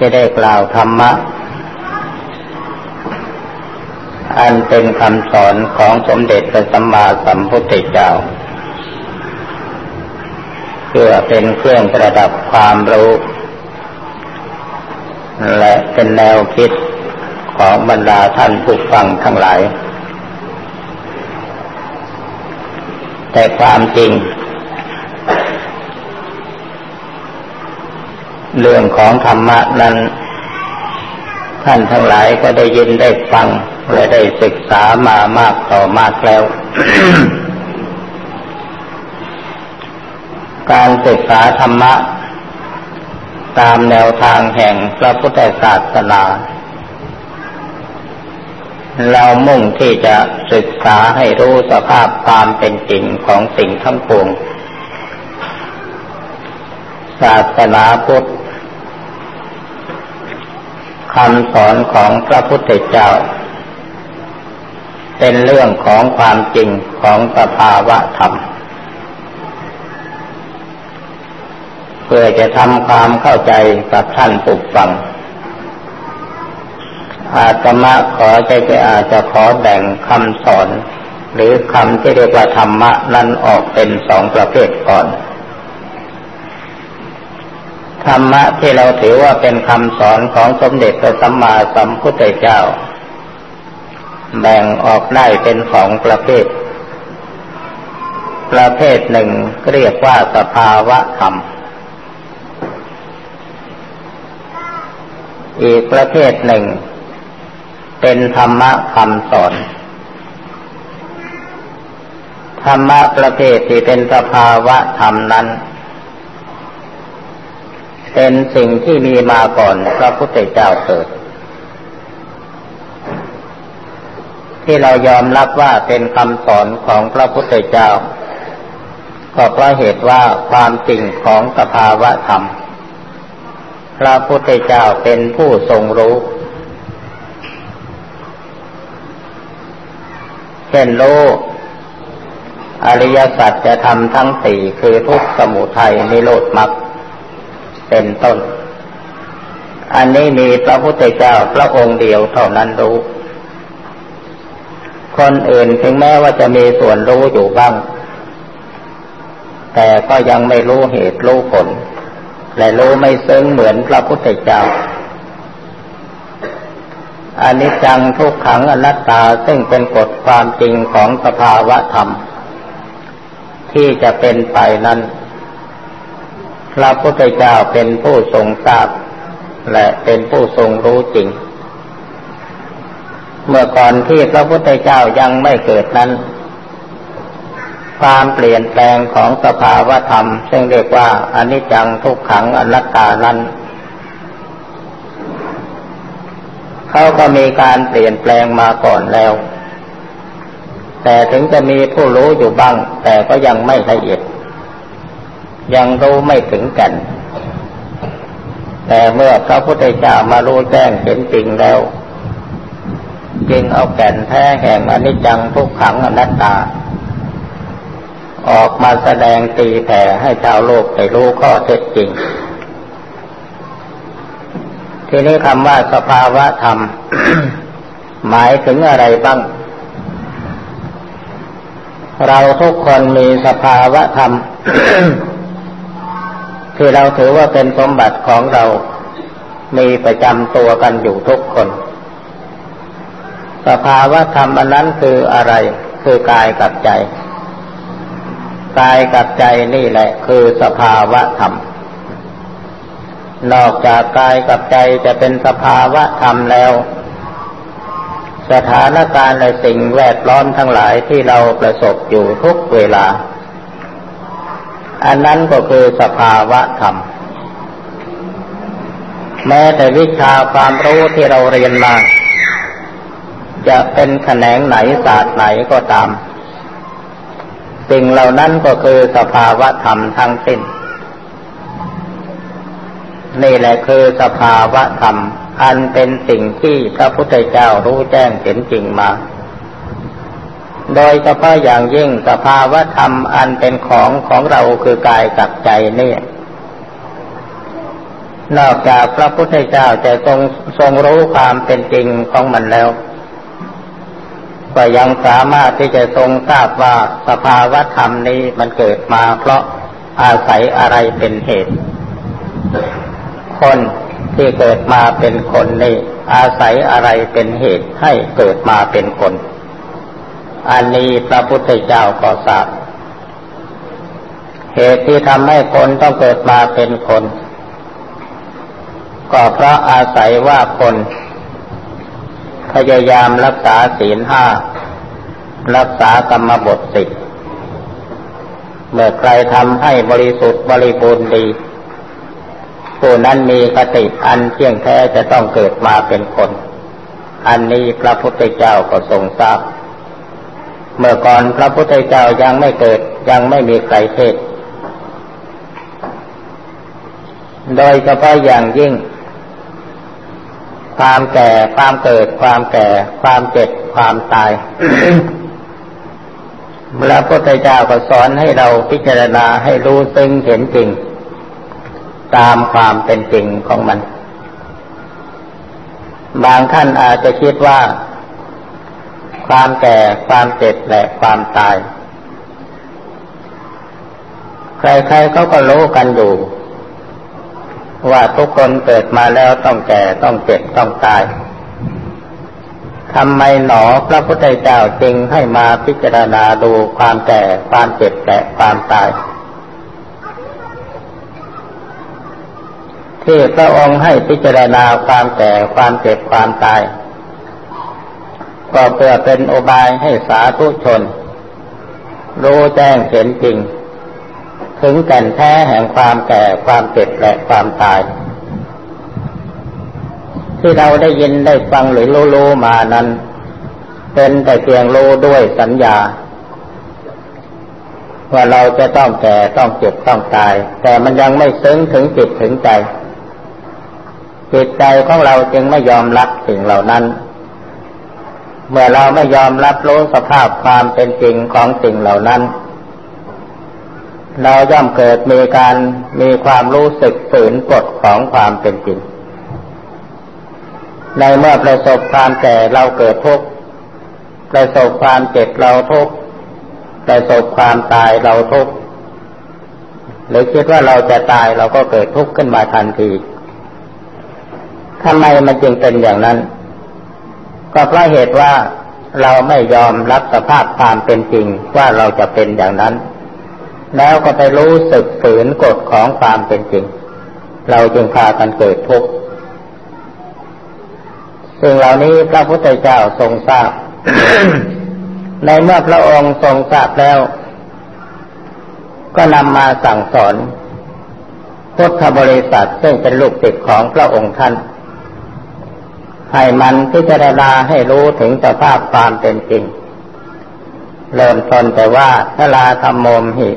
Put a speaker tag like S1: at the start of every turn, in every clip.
S1: จะได้กล่าวธรรมะ อันเป็นคำสอนของสมเด็จพระสัมมาสัมพุทธเจ้า เพื่อเป็นเครื่องประดับความรู้ และเป็นแนวคิดของบรรดาท่านผู้ฟังทั้งหลาย แต่ความจริง เรื่องของธรรมะนั้น ท่านทั้งหลายก็ได้ยินได้ฟัง และได้ศึกษามามากต่อมากแล้ว การศึกษาธรรมะ ตามแนวทางแห่งพระพุทธศาสนา เรามุ่งที่จะศึกษาให้รู้สภาพความเป็นจริงของสิ่งทั้งปวงศาสนาพุทธ คำสอนของพระพุทธเจ้า เป็นเรื่องของความจริงของสภาวะธรรม เพื่อจะทำความเข้าใจกับท่านผู้ฟัง อาตมาขอจะจะอาจจะขอแบ่งคำสอน หรือคำที่เรียกว่าธรรมะนั้นออกเป็นสองประเภทก่อน ธรรมะที่เราถือว่าเป็นคำสอนของสมเด็จพระสัมมาสัมพุทธเจ้า แบ่งออกได้เป็นสองประเภท ประเภทหนึ่งเรียกว่าสภาวะธรรม อีกประเภทหนึ่ง เป็นธรรมะคำสอนธรรมะประเภทที่เป็นสภาวะธรรมนั้น เป็นสิ่งที่มีมาก่อนพระพุทธเจ้าเกิด ที่เรายอมรับว่าเป็นคำสอนของพระพุทธเจ้า ก็เพราะเหตุว่าความจริงของสภาวะธรรม พระพุทธเจ้าเป็นผู้ทรงรู้ เช่นรู้อริยสัจจะทำทั้งสี่คือทุกสมุทัยนิโรธมรรค เป็นต้น อันนี้มีพระพุทธเจ้าพระองค์เดียวเท่านั้นรู้ คนอื่นถึงแม้ว่าจะมีส่วนรู้อยู่บ้าง แต่ก็ยังไม่รู้เหตุรู้ผล และรู้ไม่ซึ้งเหมือนพระพุทธเจ้าอนิจจังทุกขังอนัตตาซึ่งเป็นกฎความจริงของสภาวะธรรม ที่จะเป็นไปนั้น ระพุทธเจ้าเป็นผู้ทรงทราบ และเป็นผู้ทรงรู้จริง เมื่อก่อนที่พระพุทธเจ้ายังไม่เกิดนั้น ความเปลี่ยนแปลงของสภาวะธรรม ซึ่งเรียกว่าอนิจจังทุกขังอนัตตานั้นเขาก็มีการเปลี่ยนแปลงมาก่อนแล้ว แต่ถึงจะมีผู้รู้อยู่บ้าง แต่ก็ยังไม่ละเอียด ยังรู้ไม่ถึงกัน แต่เมื่อพระพุทธเจ้ามารู้แจ้งเห็นจริงแล้ว จึงเอาแก่นแท้แห่งอนิจจังทุกขังอนัตตา ออกมาแสดงตีแผ่ให้ชาวโลกได้รู้ข้อเท็จจริง ทีนี้คำว่าสภาวะธรรม หมายถึงอะไรบ้างเราทุกคนมีสภาวะธรรม ที่เราถือว่าเป็นสมบัติของเรา มีประจำตัวกันอยู่ทุกคน สภาวะธรรมอันนั้นคืออะไร คือกายกับใจ กายกับใจนี่แหละ คือสภาวะธรรม นอกจากกายกับใจจะเป็นสภาวะธรรมแล้ว สถานการณ์ในสิ่งแวดล้อมทั้งหลายที่เราประสบอยู่ทุกเวลา อันนั้นก็คือสภาวะธรรม แม้แต่วิชาความรู้ที่เราเรียนมา จะเป็นแขนงไหนศาสตร์ไหนก็ตาม สิ่งเหล่านั้นก็คือสภาวะธรรมทั้งสิ้น นี่แหละคือสภาวะธรรม อันเป็นสิ่งที่พระพุทธเจ้ารู้แจ้งเห็นจริงมา โดยเฉพาะอย่างยิ่งสภาวะธรรมอันเป็นของของเราคือกายกับใจนี่นอกจากพระพุทธเจ้าจะทรงทรงรู้ความเป็นจริงของมันแล้ว ก็ยังสามารถที่จะทรงทราบว่าสภาวะธรรมนี้มันเกิดมาเพราะอาศัยอะไรเป็นเหตุ คนที่เกิดมาเป็นคนนี่อาศัยอะไรเป็นเหตุให้เกิดมาเป็นคน อันนี้พระพุทธเจ้าก็ทราบ เหตุที่ทำให้คนต้องเกิดมาเป็นคน ก็เพราะอาศัยว่าคน พยายามรักษาศีลห้า รักษากรรมบทสิบเมื่อใครทำให้บริสุทธิ์บริบูรณ์ดีผู้นั้นมีคติอันเที่ยงแท้จะต้องเกิดมาเป็นคน อันนี้พระพุทธเจ้าก็ทรงทราบ เมื่อก่อนพระพุทธเจ้ายังไม่เกิดยังไม่มีใครเทศ โดยเฉพาะอย่างยิ่ง ความแก่ ความเกิด ความแก่ ความเจ็บ ความตาย พระพุทธเจ้าก็สอนให้เราพิจารณาให้รู้ซึ้งเห็นจริง ตามความเป็นจริงของมัน บางท่านอาจจะคิดว่า ความแก่ ความเจ็บและความตาย ใครๆเขาก็รู้กันอยู่ ว่าทุกคนเกิดมาแล้วต้องแก่ต้องเจ็บต้องตายทำไมหนอพระพุทธเจ้าจึงให้มาพิจารณาดูความแก่ความเจ็บและความตาย ที่พระองค์ให้พิจารณาความแก่ความเจ็บความตาย ก็เพื่อเป็นโอบายให้สาธุชน รู้แจ้งเห็นจริง ถึงแก่นแท้แห่งความแก่ความเจ็บและความตาย ที่เราได้ยินได้ฟังหรือรู้ๆมานั้น เป็นแต่เพียงรู้ด้วยสัญญา ว่าเราจะต้องแก่ต้องเจ็บต้องตาย แต่มันยังไม่ซึ้งถึงจิตถึงใจจิตใจของเราจึงไม่ยอมรับสิ่งเหล่านั้น เมื่อเราไม่ยอมรับรู้สภาพความเป็นจริงของสิ่งเหล่านั้น เราย่อมเกิดมีการมีความรู้สึกฝืนกฎของความเป็นจริง ในเมื่อประสบความแก่เราเกิดทุกข์ประสบความเจ็บเราทุกข์ประสบความตายเราทุกข์หรือคิดว่าเราจะตายเราก็เกิดทุกข์ขึ้นมาทันทีทำไมมันจึงเป็นอย่างนั้น ก็เพราะเหตุว่าเราไม่ยอมรับสภาพความเป็นจริงว่าเราจะเป็นอย่างนั้น แล้วก็ไปรู้สึกฝืนกฎของความเป็นจริง เราจึงพากันเกิดทุกข์สิ่งเหล่านี้พระพุทธเจ้าทรงทราบ ในเมื่อพระองค์ทรงทราบแล้ว ก็นำมาสั่งสอนพุทธบริษัทซึ่งเป็นลูกศิษย์ของพระองค์ท่าน ให้มันพิจารณาให้รู้ถึงสภาพความเป็นจริง เริ่มต้นแต่ว่าทลาธรรมโมมหิ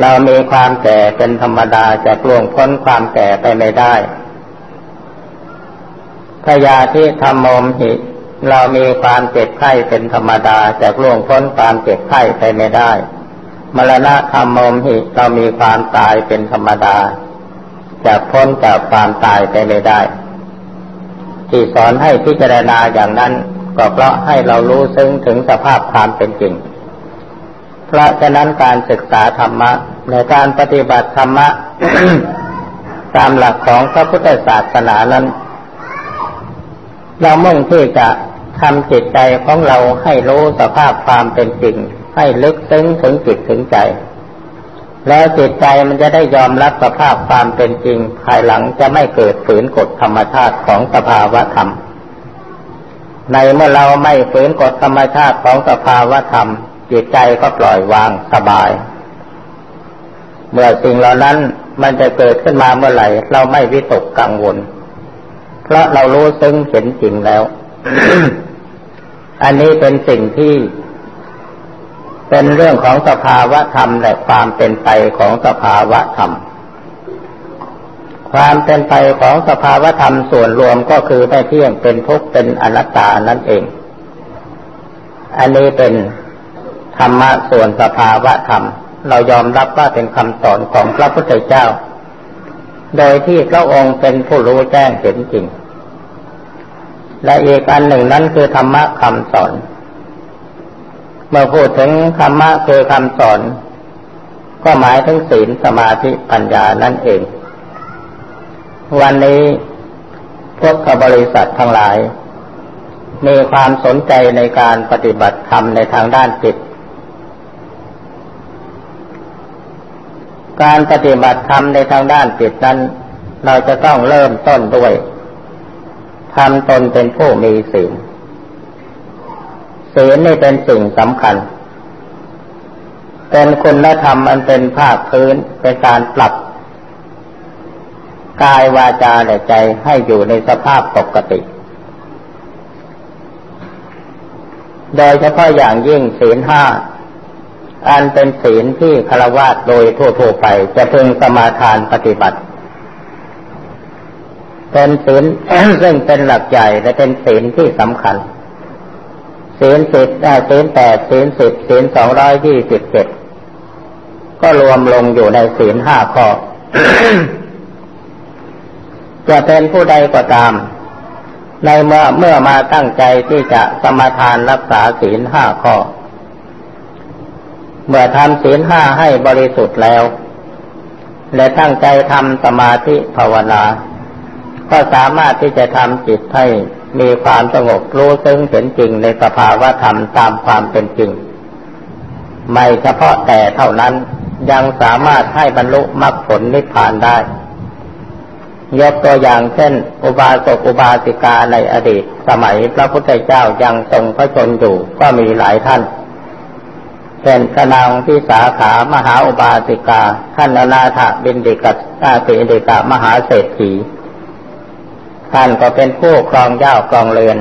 S1: เรามีความแก่เป็นธรรมดาจะล่วงพ้นความแก่ไปไม่ได้พยาธิธรรมโมมหิ เรามีความเจ็บไข้เป็นธรรมดาจะล่วงพ้นความเจ็บไข้ไปไม่ได้ มรณะธรรมโมมหิ เรามีความตายเป็นธรรมดาจะพ้นจากความตายไปไม่ได้ ที่สอนให้พิจารณาอย่างนั้นก็เพราะให้เรารู้ซึ้งถึงสภาพความเป็นจริง เพราะฉะนั้นการศึกษาธรรมะในการปฏิบัติธรรมะตามหลักของพระพุทธศาสนานั้น เรามุ่งที่จะทำจิตใจของเราให้รู้สภาพความเป็นจริง ให้ลึกซึ้งถึงจิตถึงใจ แล้วจิตใจมันจะได้ยอมรับสภาพความเป็นจริง ภายหลังจะไม่เกิดฝืนกฎธรรมชาติของสภาวะธรรม ในเมื่อเราไม่ฝืนกฎธรรมชาติของสภาวะธรรม จิตใจก็ปล่อยวางสบาย เมื่อสิ่งเหล่านั้นมันจะเกิดขึ้นมาเมื่อไหร่ เราไม่วิตกกังวล เพราะเรารู้ซึ้งเห็นจริงแล้ว อันนี้เป็นสิ่งที่ เป็นเรื่องของสภาวะธรรมและความเป็นไปของสภาวะธรรม ความเป็นไปของสภาวะธรรมส่วนรวมก็คือไม่เที่ยงเป็นทุกข์เป็นอนัตตานั่นเอง อันนี้เป็นธรรมะส่วนสภาวะธรรม เรายอมรับว่าเป็นคำสอนของพระพุทธเจ้า โดยที่พระองค์เป็นผู้รู้แจ้งเห็นจริง และอีกอันหนึ่งนั้นคือธรรมะคำสอน เมื่อพูดถึงธรรมะคือคำสอน ก็หมายถึงศีลสมาธิปัญญานั่นเอง วันนี้พวกบริษัททั้งหลาย มีความสนใจในการปฏิบัติธรรมในทางด้านจิต การปฏิบัติธรรมในทางด้านจิตนั้น เราจะต้องเริ่มต้นด้วยทำตนเป็นผู้มีศีล ศีลนี่เป็นสิ่งสำคัญ เป็นคุณธรรมอันเป็นภาคพื้นเป็นการปรับ กายวาจาและใจให้อยู่ในสภาพปกติ โดยเฉพาะอย่างยิ่งศีลห้าอันเป็นศีลที่คารวะโดยทั่วๆไป จะพึงสมาทานปฏิบัติ เป็นศีลซึ่งเป็นหลักใหญ่และเป็นศีลที่สำคัญ เศีลสิบเศีลแปดเศีลสิบเศีลสองร้อยยี่สิบเจ็ดก็รวมลงอยู่ในศีลห้าข้อจะเป็นผู้ใดก็ตาม ในเมื่อเมื่อมาตั้งใจที่จะสมาทานรักษาศีลห้าข้อ เมื่อทำศีลห้าให้บริสุทธิ์แล้ว และตั้งใจทำสมาธิภาวนา ก็สามารถที่จะทำจิตให้ มีความสงบรู้ซึ้งเห็นจริงในสภาวะธรรมตามความเป็นจริง ไม่เฉพาะแต่เท่านั้นยังสามารถให้บรรลุมรรคผลนิพพานได้ ยกตัวอย่างเช่น อุบาสกอุบาสิกาในอดีต สมัยพระพุทธเจ้ายังทรงพระชนอยู่ก็มีหลายท่านเช่นพระนางพิสาขามหาอุบาสิกาท่านอนาถบินดิกัสอาติอิดิกามหาเศรษฐี ท่านก็เป็นผู้ครองเจ้าครองเรือน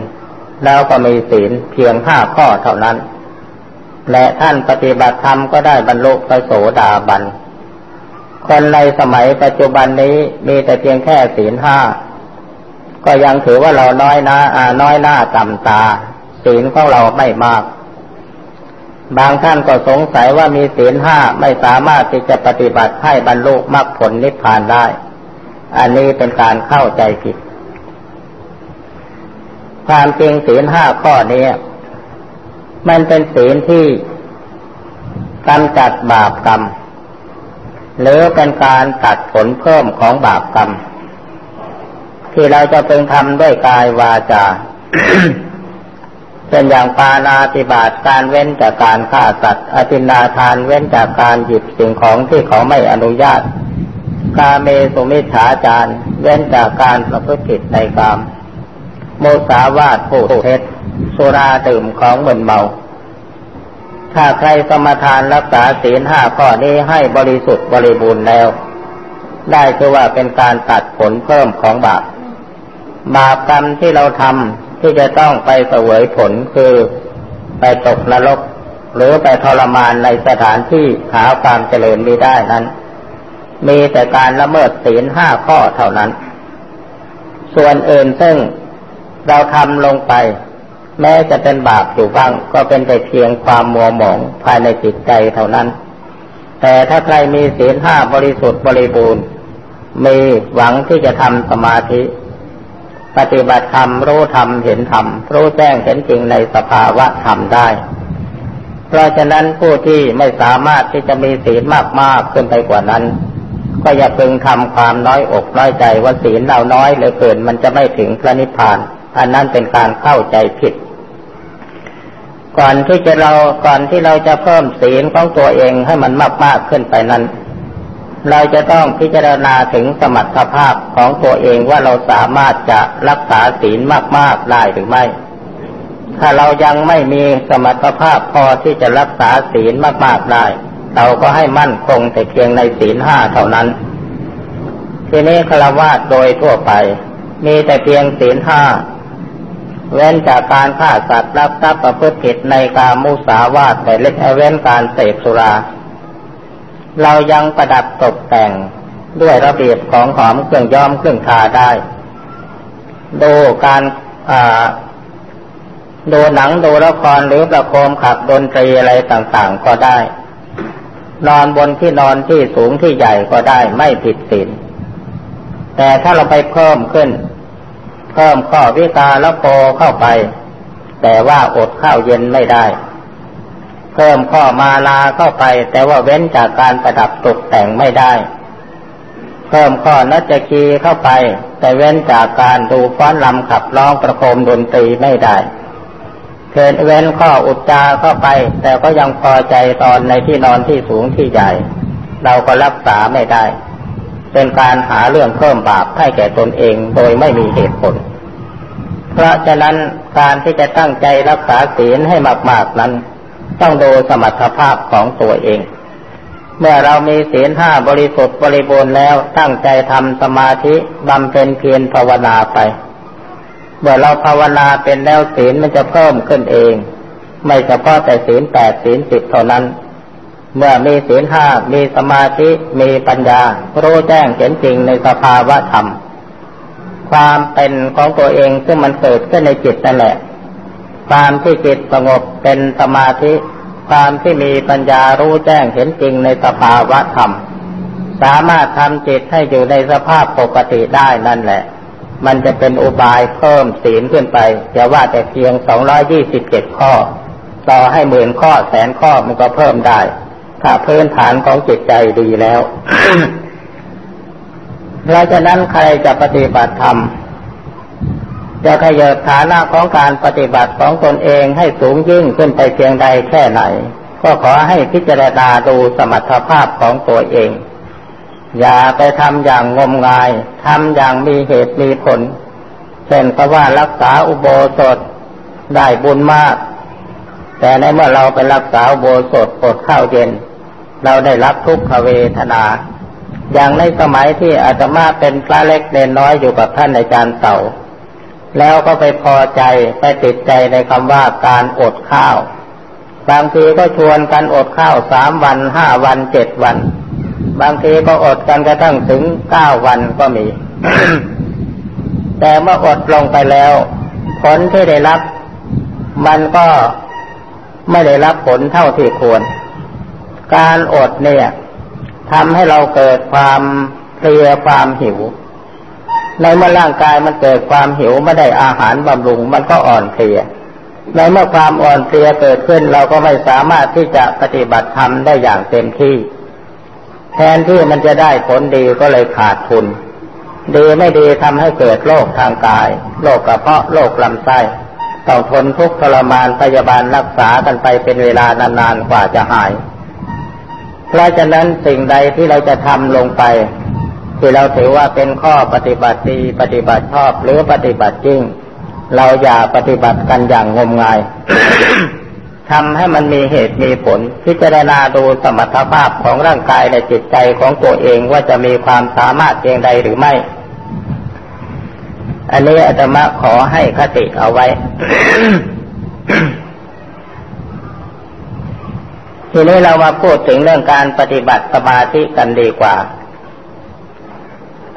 S1: แล้วก็มีศีลเพียงห้าข้อเท่านั้น และท่านปฏิบัติธรรมก็ได้บรรลุพระโสดาบัน คนในสมัยปัจจุบันนี้มีแต่เพียงแค่ศีลห้าก็ยังถือว่าเราน้อยหน้าน้อยหน้าต่ำตา ศีลของเราไม่มาก บางท่านก็สงสัยว่ามีศีลห้าไม่สามารถที่จะปฏิบัติให้บรรลุมรรคผลนิพพานได้ อันนี้เป็นการเข้าใจผิด ความจริงศีลห้าข้อนี้มันเป็นศีลที่กำจัดบาปกรรม หรือเป็นการตัดผลเพิ่มของบาปกรรม ที่เราจะเป็นทำด้วยกายวาจาเช่นอย่างปานาติบาตการเว้นจากการฆ่าสัตว์อธินาทานเว้นจากการหยิบสิ่งของที่เขาไม่อนุญาต กาเมสุมิฉาจารเว้นจากการประพฤติผิดในกาม มสาวาทผู้เท็จสุราดื่มของเหมือนเมา ถ้าใครสมทานรักษาศีลห้าข้อนี้ให้บริสุทธิ์บริบูรณ์แล้ว ได้คือว่าเป็นการตัดผลเพิ่มของบาป บาปกรรมที่เราทำที่จะต้องไปเสวยผลคือไปตกนรก หรือไปทรมานในสถานที่หาความเจริญไม่ได้นั้น มีแต่การละเมิดศีลห้าข้อเท่านั้น ส่วนอื่นซึ่ง เราทำลงไป แม้จะเป็นบาปอยู่บ้าง ก็เป็นแต่เพียงความมัวหมองภายในจิตใจเท่านั้น แต่ถ้าใครมีศีลห้าบริสุทธิ์บริบูรณ์ มีหวังที่จะทำสมาธิ ปฏิบัติธรรมรู้ธรรมเห็นธรรมรู้แจ้งเห็นจริงในสภาวะธรรมได้ เพราะฉะนั้นผู้ที่ไม่สามารถที่จะมีศีลมากๆขึ้นไปกว่านั้นก็อย่าพึงทำความน้อยอกน้อยใจว่าศีลเราน้อยเหลือเกินมันจะไม่ถึงพระนิพพาน อันนั้นเป็นการเข้าใจผิด ก่อนที่จะเราก่อนที่เราจะเพิ่มศีลของตัวเองให้มันมากมากขึ้นไปนั้น เราจะต้องพิจารณาถึงสมรรถภาพของตัวเองว่าเราสามารถจะรักษาศีลมากๆได้หรือไม่ ถ้าเรายังไม่มีสมรรถภาพพอที่จะรักษาศีลมากๆได้ เราก็ให้มั่นคงแต่เพียงในศีลห้าเท่านั้นทีนี้ฆราวาสโดยทั่วไป มีแต่เพียงศีลห้า เว้นจากการฆ่าสัตว์รับทรัพย์ประพฤติผิดในการมุสาวาทแต่เล็กเว้นการเสพสุรา เรายังประดับตกแต่งด้วยระเบียบของหอมเครื่องย้อมเครื่องทาได้ ดูการดูหนังดูละครหรือประโคมขับดนตรีอะไรต่างๆก็ได้ นอนบนที่นอนที่สูงที่ใหญ่ก็ได้ไม่ผิดศีลแต่ถ้าเราไปเพิ่มขึ้น เพิ่มข้อวิกาละโปเข้าไป แต่ว่าอดข้าวเย็นไม่ได้ เพิ่มข้อมาลาเข้าไป แต่ว่าเว้นจากการประดับตกแต่งไม่ได้ เพิ่มข้อนัจคีเข้าไป แต่เว้นจากการดูฟ้อนลำขับร้องประโคมดนตรีไม่ได้เินเว้นข้ออุจจาเข้าไป แต่ก็ยังพอใจตอนในที่นอนที่สูงที่ใหญ่ เราก็รักษาไม่ได้ เป็นการหาเรื่องเพิ่มบาปให้แก่ตนเองโดยไม่มีเหตุผล เพราะฉะนั้นการที่จะตั้งใจรักษาศีลให้มาก ๆนั้น ต้องดูสมรรถภาพของตัวเอง เมื่อเรามีศีลห้าบริสุทธิ์บริบูรณ์แล้วตั้งใจทำสมาธิบำเพ็ญเพียรภาวนาไป เมื่อเราภาวนาเป็นแล้วศีลมันจะเพิ่มขึ้นเอง ไม่เฉพาะแต่ศีลแปดศีลสิบเท่านั้น เมื่อมีศีลห้ามีสมาธิมีปัญญารู้แจ้งเห็นจริงในสภาวะธรรม ความเป็นของตัวเองซึ่งมันเกิดขึ้นในจิตนั่นแหละ ความที่จิตสงบเป็นสมาธิ ความที่มีปัญญารู้แจ้งเห็นจริงในสภาวะธรรม สามารถทำจิตให้อยู่ในสภาพปกติได้นั่นแหละ มันจะเป็นอุบายเพิ่มศีลขึ้นไปอย่าว่าแต่เพียงสองร้อยี่สิบเจ็ดข้อ ต่อให้หมื่นข้อแสนข้อมันก็เพิ่มได้ ถ้าพื้นฐานของจิตใจดีแล้วเพราะฉะนั้นใครจะปฏิบัติธรรมจะขยับฐานะของการปฏิบัติของตนเองให้สูงยิ่งขึ้นไปเพียงใดแค่ไหน ก็ขอให้พิจารณาดูสมรรถภาพของตัวเอง อย่าไปทำอย่างงมงายทำอย่างมีเหตุมีผล เช่นเพราะว่ารักษาอุโบสถได้บุญมาก แต่ในเมื่อเราไปรักษาอุโบสถอดข้าวเย็น เราได้รับทุกขเวทนา อย่างในสมัยที่อาตมาเป็นพระเล็กเนน้อยอยู่กับท่านอาจารย์เต่า แล้วก็ไปพอใจไปติดใจในคำว่าการอดข้าว บางทีก็ชวนกันอดข้าวสามวันห้าวันเจ็ดวัน บางทีก็อดกันกระทั่งถึงเก้าวันก็มี แต่เมื่ออดลงไปแล้ว ผลที่ได้รับ มันก็ไม่ได้รับผลเท่าที่ควร การอดเนี่ยทำให้เราเกิดความเพลียความหิว ในเมื่อร่างกายมันเกิดความหิวไม่ได้อาหารบำรุงมันก็อ่อนเพลียในเมื่อความอ่อนเพลียเกิดขึ้นเราก็ไม่สามารถที่จะปฏิบัติธรรมได้อย่างเต็มที่ แทนที่มันจะได้ผลดีก็เลยขาดทุน ดีไม่ดีทำให้เกิดโรคทางกายโรคกระเพาะโรคลำไส้ต้องทนทุกข์ทรมานพยาบาลรักษากันไปเป็นเวลานานๆกว่าจะหาย เพราะฉะนั้นสิ่งใดที่เราจะทำลงไป ที่เราถือว่าเป็นข้อปฏิบัติดีปฏิบัติชอบหรือปฏิบัติจริง เราอย่าปฏิบัติกันอย่างงมงายทำให้มันมีเหตุมีผล พิจารณาดูสมรรถภาพของร่างกายและจิตใจของตัวเองว่าจะมีความสามารถเพียงใดหรือไม่ อันนี้อาตมาขอให้คติเอาไว้ ทีนี้เรามาพูดถึงเรื่องการปฏิบัติสมาธิกันดีกว่า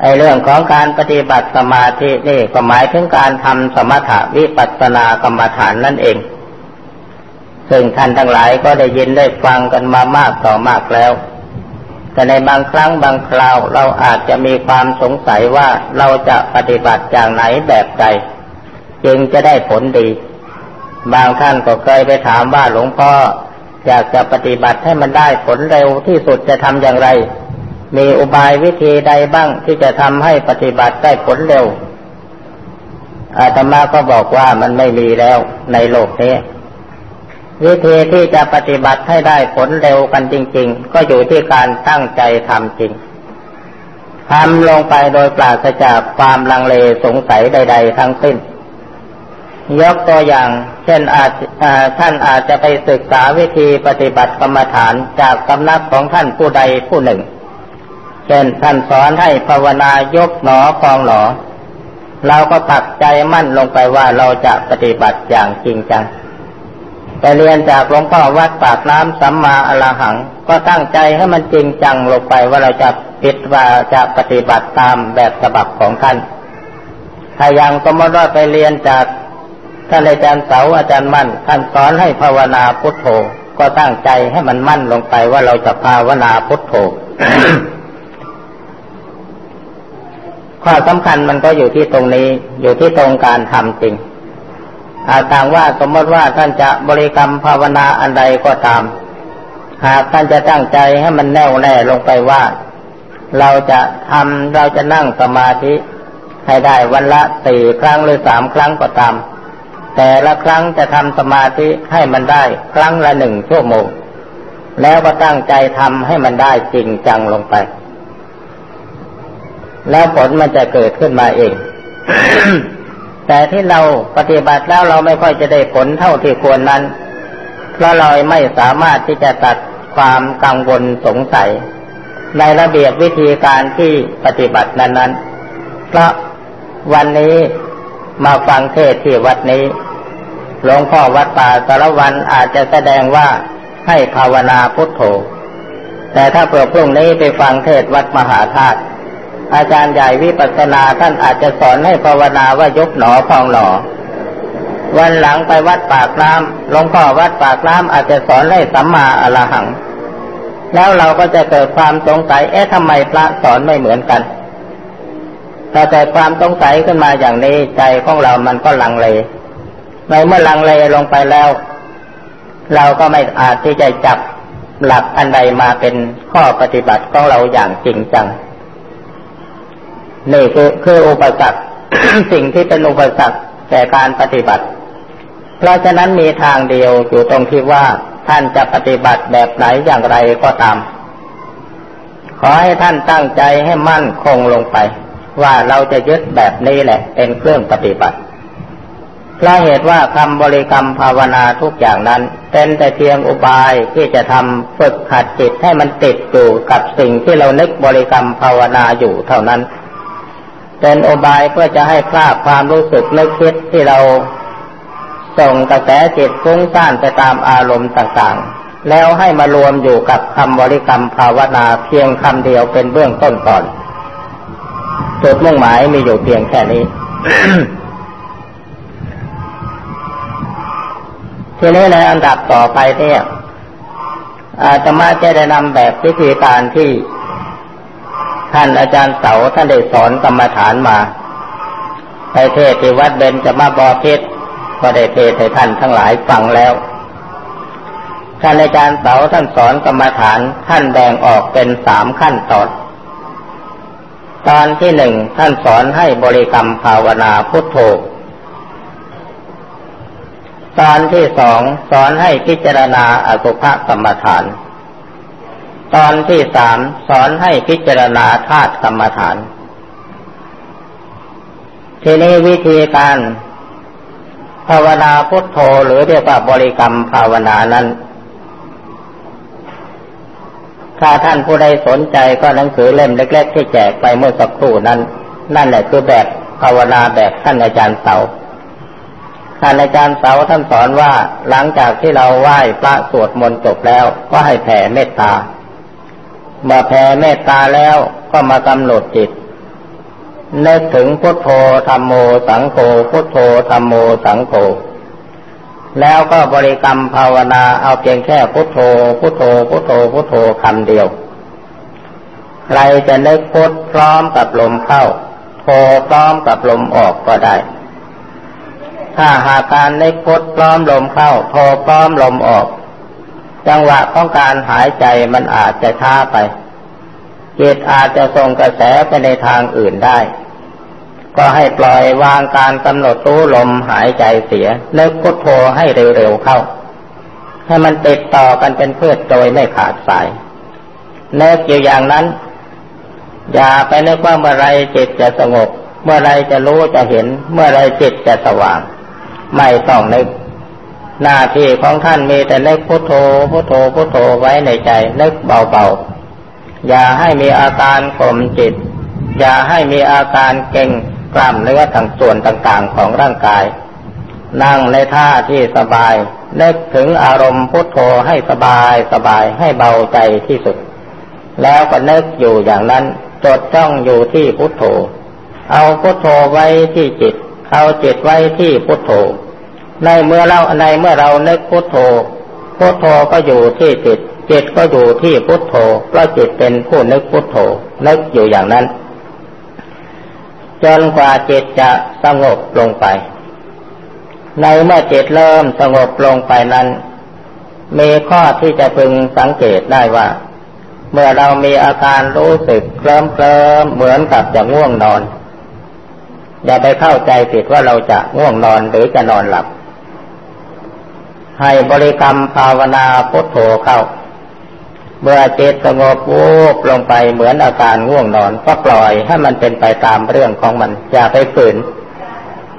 S1: ไอเรื่องของการปฏิบัติสมาธินี่ก็หมายถึงการทำสมถะวิปัสสนากรรมฐานนั่นเอง ซึ่งท่านทั้งหลายก็ได้ยินได้ฟังกันมามากต่อมากแล้ว แต่ในบางครั้งบางคราวเราอาจจะมีความสงสัยว่าเราจะปฏิบัติอย่างไหนแบบใดจึงจะได้ผลดี บางท่านก็เคยไปถามว่าหลวงพ่อ อยากจะปฏิบัติให้มันได้ผลเร็วที่สุดจะทำอย่างไร มีอุบายวิธีใดบ้างที่จะทำให้ปฏิบัติได้ผลเร็วอาตมาก็บอกว่ามันไม่มีแล้วในโลกนี้ วิธีที่จะปฏิบัติให้ได้ผลเร็วกันจริง ๆ ก็อยู่ที่การตั้งใจทำจริงทำลงไปโดยปราศจากความลังเลสงสัยใด ๆ ทั้งสิ้น ยกตัวอย่าง เช่นอาจท่านอาจจะไปศึกษาวิธีปฏิบัติกรรมฐานจากสำนักของท่านผู้ใดผู้หนึ่ง เช่นท่านสอนให้ภาวนายกหนอคองหนอเราก็ตักใจมั่นลงไปว่าเราจะปฏิบัติอย่างจริงจังไปเรียนจากหลวงพ่อวัดปากน้ำสัมมาอรหัง ก็ตั้งใจให้มันจริงจังลงไปว่าเราจะปิดว่าจะปฏิบัติตามแบบฉบับของท่านถ้ายังก็มดว่าไปเรียนจาก ท่านอาจารย์เสาอาจารย์มั่นท่านสอนให้ภาวนาพุทโธ ก็ตั้งใจให้มันมั่นลงไปว่าเราจะภาวนาพุทโธข้อสำคัญมันก็อยู่ที่ตรงนี้ อยู่ที่ตรงการทำจริงอาต่างว่าสมมติว่าท่านจะบริกรรมภาวนาอันใดก็ตาม หากท่านจะตั้งใจให้มันแน่วแน่ลงไปว่า เราจะทำเราจะนั่งสมาธิ ให้ได้วันละสี่ครั้งหรือสามครั้งก็ตาม แต่ละครั้งจะทำสมาธิให้มันได้ ครั้งละหนึ่งชั่วโมง แล้วก็ตั้งใจทำให้มันได้จริงจังลงไป แล้วผลมันจะเกิดขึ้นมาเอง แต่ที่เราปฏิบัติแล้วเราไม่ค่อยจะได้ผลเท่าที่ควรนั้น เพราะเราไม่สามารถที่จะตัดความกังวลสงสัย ในระเบียบวิธีการที่ปฏิบัตินั้นๆ เพราะวันนี้มาฟังเทศที่วัดนี้ หลวงพ่อวัดป่าสารวันอาจจะแสดงว่าให้ภาวนาพุทโธ แต่ถ้าเผื่อพรุ่งนี้ไปฟังเทศวัดมหาธาตุอาจารย์ใหญ่วิปัสสนาท่านอาจจะสอนให้ภาวนาว่ายกหนอพองหนอ วันหลังไปวัดปากน้ำหลวงพ่อวัดปากน้ำอาจจะสอนให้สัมมาอรหัง แล้วเราก็จะเกิดความสงสัยเอ๊ะทำไมพระสอนไม่เหมือนกันถ้าเกิดความสงสัยขึ้นมาอย่างนี้ใจของเรามันก็ลังเล ในเมื่อลังเลลงไปแล้ว เราก็ไม่อาจที่จะจับหลักอันใดมาเป็นข้อปฏิบัติของเราอย่างจริงจังนี่คือคืออุปสรรคสิ่งที่เป็นอุปสรรคแก่การปฏิบัติ เพราะฉะนั้นมีทางเดียวอยู่ตรงที่ว่าท่านจะปฏิบัติแบบไหนอย่างไรก็ตาม ขอให้ท่านตั้งใจให้มั่นคงลงไป ว่าเราจะยึดแบบนี้แหละ เป็นเครื่องปฏิบัติ เพราะเหตุว่าคำบริกรรมภาวนาทุกอย่างนั้น เป็นแต่เพียงอุบายที่จะทำฝึกขัดจิตให้มันติดอยู่กับสิ่งที่เรานึกบริกรรมภาวนาอยู่เท่านั้น เป็นอุบายเพื่อจะให้พลาดความรู้สึกนึกคิดที่เราส่งกระแสจิตฟุ้งซ่านไปตามอารมณ์ต่างๆ แล้วให้มารวมอยู่กับคำบริกรรมภาวนาเพียงคำเดียวเป็นเบื้องต้นก่อนจุดมุ่งหมายมีอยู่เพียงแค่นี้ ทีนี้ในอันดับต่อไปเนี่ยอาตมาจะได้นำแบบวิธีการที่ท่านอาจารย์เสาท่านได้สอนกรรมฐานมาไปเทศที่วัดเบนจะมาบอพิษก็ได้เทศให้ท่านทั้งหลายฟังแล้วท่านอาจารย์เสาท่านสอนกรรมฐานท่านแบ่งออกเป็นสามขั้นตอน ตอนที่หนึ่งท่านสอนให้บริกรรมภาวนาพุทโธ ตอนที่สองสอนให้พิจารณาอสุภกรรมฐาน ตอนที่สามสอนให้พิจารณาธาตุกรรมฐาน ทีนี้วิธีการ ภาวนาพุทโธหรือเรียกว่าบริกรรมภาวนานั้น ถ้าท่านผู้ใดสนใจก็หนังสือเล่มเล็ก ๆ ที่แจกไปเมื่อสักครู่นั้น นั่นแหละคือแบบภาวนาแบบท่านอาจารย์เสา ท่านอาจารย์เสาท่านสอนว่าหลังจากที่เราไหว้พระสวดมนต์จบแล้วก็ให้แผ่เมตตา เมื่อแผ่เมตตาแล้วก็มากำหนดจิตนึกถึงพุทโธธรรมโมสังโฆพุทโธธรรมโมสังโฆแล้วก็บริกรรมภาวนาเอาเพียงแค่พุทโธ พุทโธ พุทโธ พุทโธคำเดียว ใครจะนึกพุทพร้อมกับลมเข้า โธพร้อมกับลมออกก็ได้ ถ้าหากการนึกพุทพร้อมลมเข้าโธพร้อมลมออก จังหวะของการหายใจมันอาจจะช้าไปจิตอาจจะส่งกระแสไปในทางอื่นได้ ก็ให้ปล่อยวางการกำหนดรู้ลมหายใจเสียเลิกพุทโธให้เร็วๆเข้า ให้มันติดต่อกันเป็นเพื่อโดยไม่ขาดสายเลิกอยู่อย่างนั้น อย่าไปนึกว่าเมื่อไรจิตจะสงบ เมื่อไรจะรู้จะเห็น เมื่อไรจิตจะสว่าง ไม่ต้องนึกหน้าที่ของท่านมีแต่นึกพุทโธพุทโธพุทโธไว้ในใจนึกเบาๆ อย่าให้มีอาการข่มจิต อย่าให้มีอาการเก่งกล้ามเนื้อทั้งส่วนต่างๆของร่างกาย นั่งในท่าที่สบายนึกถึงอารมณ์พุทโธให้สบายสบายให้เบาใจที่สุด แล้วก็นึกอยู่อย่างนั้นจดจ้องอยู่ที่พุทโธ เอาพุทโธไว้ที่จิต เอาจิตไว้ที่พุทโธ ในเมื่อเราในเมื่อเรานึกพุทโธ พุทโธก็อยู่ที่จิต จิตก็อยู่ที่พุทโธเพราะจิตเป็นผู้นึกพุทโธ นึกอยู่อย่างนั้น จนกว่าจิตจะสงบลงไป ในเมื่อจิตเริ่มสงบลงไปนั้น มีข้อที่จะพึงสังเกตได้ว่า เมื่อเรามีอาการรู้สึกเคลิ้มเคลิมเหมือนกับจะง่วงนอน อย่าไปเข้าใจผิดว่าเราจะง่วงนอนหรือจะนอนหลับ ให้บริกรรมภาวนาพุทโธเข้า เมื่อจิตสงบวูบลงไปเหมือนอาการง่วงนอนก็ปล่อยให้มันเป็นไปตามเรื่องของมัน อย่าไปฝืน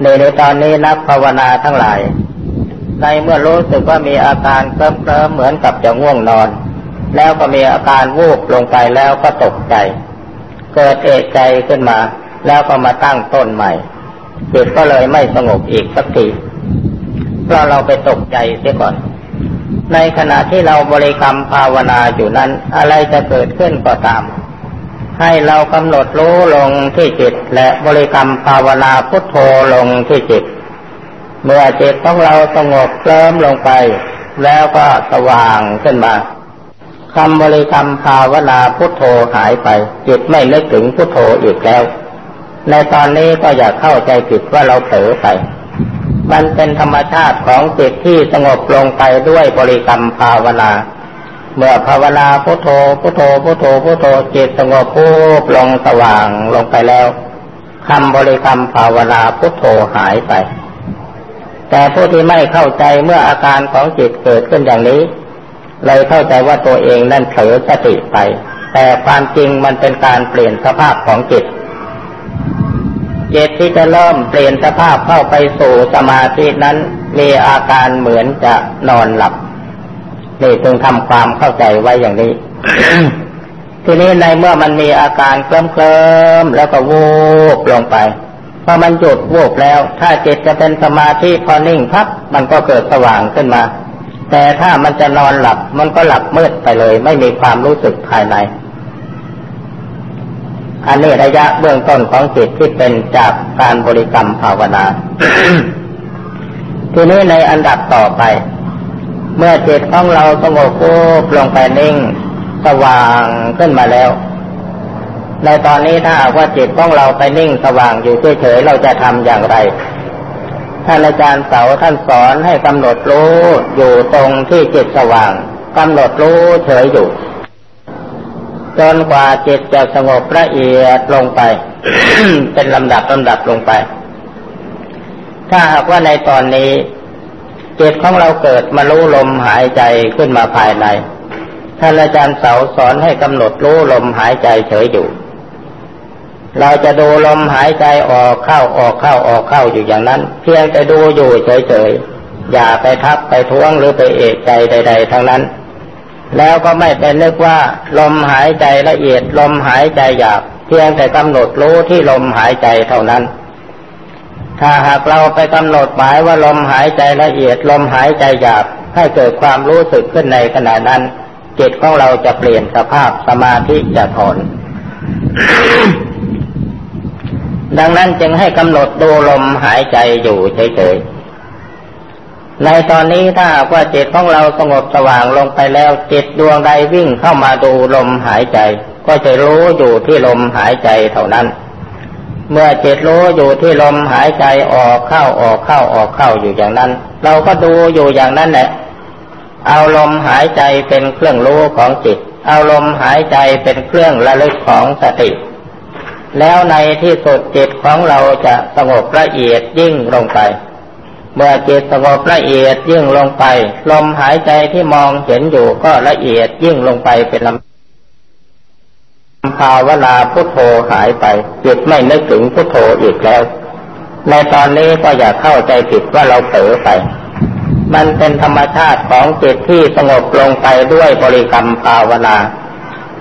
S1: ในในตอนนี้นักภาวนาทั้งหลาย ในเมื่อรู้สึกว่ามีอาการเคลิ้มเคลิ้มเหมือนกับจะง่วงนอน แล้วก็มีอาการวูบลงไปแล้วก็ตกใจ เกิดเอกใจขึ้นมา แล้วก็มาตั้งต้นใหม่จิตก็เลยไม่สงบอีกสักทีเพราะเราไปตกใจเสียก่อน ในขณะที่เราบริกรรมภาวนาอยู่นั้น อะไรจะเกิดขึ้นก็ตาม ให้เรากำหนดรู้ลงที่จิต และบริกรรมภาวนาพุทโธลงที่จิต เมื่อจิตของเราสงบเคลิ้มลงไป แล้วก็สว่างขึ้นมาคำบริกรรมภาวนาพุทโธหายไป จิตไม่นึกถึงพุทโธอีกแล้ว ในตอนนี้ก็อย่าเข้าใจผิดว่าเราเผลอไป มันเป็นธรรมชาติของจิตที่สงบลงไปด้วยบริกรรมภาวนา เมื่อภาวนาพุทโธพุทโธพุทโธพุทโธจิตสงบพุบลงสว่างลงไปแล้วคำบริกรรมภาวนาพุทโธหายไป แต่ผู้ที่ไม่เข้าใจเมื่ออาการของจิตเกิดขึ้นอย่างนี้ เลยเข้าใจว่าตัวเองนั่นเผลอสติไป แต่ความจริงมันเป็นการเปลี่ยนสภาพของจิต จิตที่จะเริ่มเปลี่ยนสภาพเข้าไปสู่สมาธินั้น มีอาการเหมือนจะนอนหลับนี่จึงทำความเข้าใจไว้อย่างนี้ ทีนี้ในเมื่อมันมีอาการเคลิ้มเคลิมแล้วก็วูบลงไปพอมันหยุดวูบแล้ว ถ้าจิตจะเป็นสมาธิพอนิ่งพับมันก็เกิดสว่างขึ้นมา แต่ถ้ามันจะนอนหลับ มันก็หลับมืดไปเลย ไม่มีความรู้สึกภายใน อันนี้ระยะเบื้องต้นของจิตที่เป็นจากการบริกรรมภาวนา ทีนี้ในอันดับต่อไป เมื่อจิตของเราสงบปุ๊บลงไปนิ่งสว่างขึ้นมาแล้ว ในตอนนี้ถ้าว่าจิตของเราไปนิ่งสว่างอยู่เฉยๆเราจะทำอย่างไรท่านอาจารย์เสาท่านสอนให้กำหนดรู้อยู่ตรงที่จิตสว่างกำหนดรู้เฉยอยู่ จนกว่าจิตจะสงบละเอียดลงไป เป็นลำดับลำดับลงไป ถ้าหากว่าในตอนนี้จิตของเราเกิดมารู้ลมหายใจขึ้นมาภายในท่านอาจารย์เสาสอนให้กำหนดรู้ลมหายใจเฉยอยู่ เราจะดูลมหายใจออกเข้าออกเข้าออกเข้าอยู่อย่างนั้น เพียงแต่ดูอยู่เฉยๆอย่าไปทับไปท้วงหรือไปเอกใจใด ๆ ทั้งนั้น แล้วก็ไม่ไปนึกว่า ลมหายใจละเอียด ลมหายใจหยาบเพียงแต่กำหนดรู้ที่ลมหายใจเท่านั้น ถ้าหากเราไปกำหนดหมายว่าลมหายใจละเอียด ลมหายใจหยาบให้เกิดความรู้สึกขึ้นในขณะนั้นจิตของเราจะเปลี่ยนสภาพสมาธิจะถอน ดังนั้นจึงให้กำหนดดูลมหายใจอยู่เฉยๆ ในตอนนี้ถ้าว่าจิตของเราสงบสว่างลงไปแล้ว จิตดวงใดวิ่งเข้ามาดูลมหายใจ ก็จะรู้อยู่ที่ลมหายใจเท่านั้น เมื่อจิตรู้อยู่ที่ลมหายใจออกเข้าออกเข้าออกเข้าอยู่อย่างนั้น เราก็ดูอยู่อย่างนั้นแหละ เอาลมหายใจเป็นเครื่องรู้ของจิต เอาลมหายใจเป็นเครื่องระลึกของสติ แล้วในที่สุดจิตของเราจะสงบละเอียดยิ่งลงไป เมื่อจิตสงบละเอียดยิ่งลงไป ลมหายใจที่มองเห็นอยู่ก็ละเอียดยิ่งลงไปเป็นลำภาวนาพุทโธหายไปจิตไม่นึกถึงพุทโธอีกแล้ว ในตอนนี้ก็อย่าเข้าใจผิดว่าเราเผลอไป มันเป็นธรรมชาติของจิตที่สงบลงไปด้วยบริกรรมภาวนา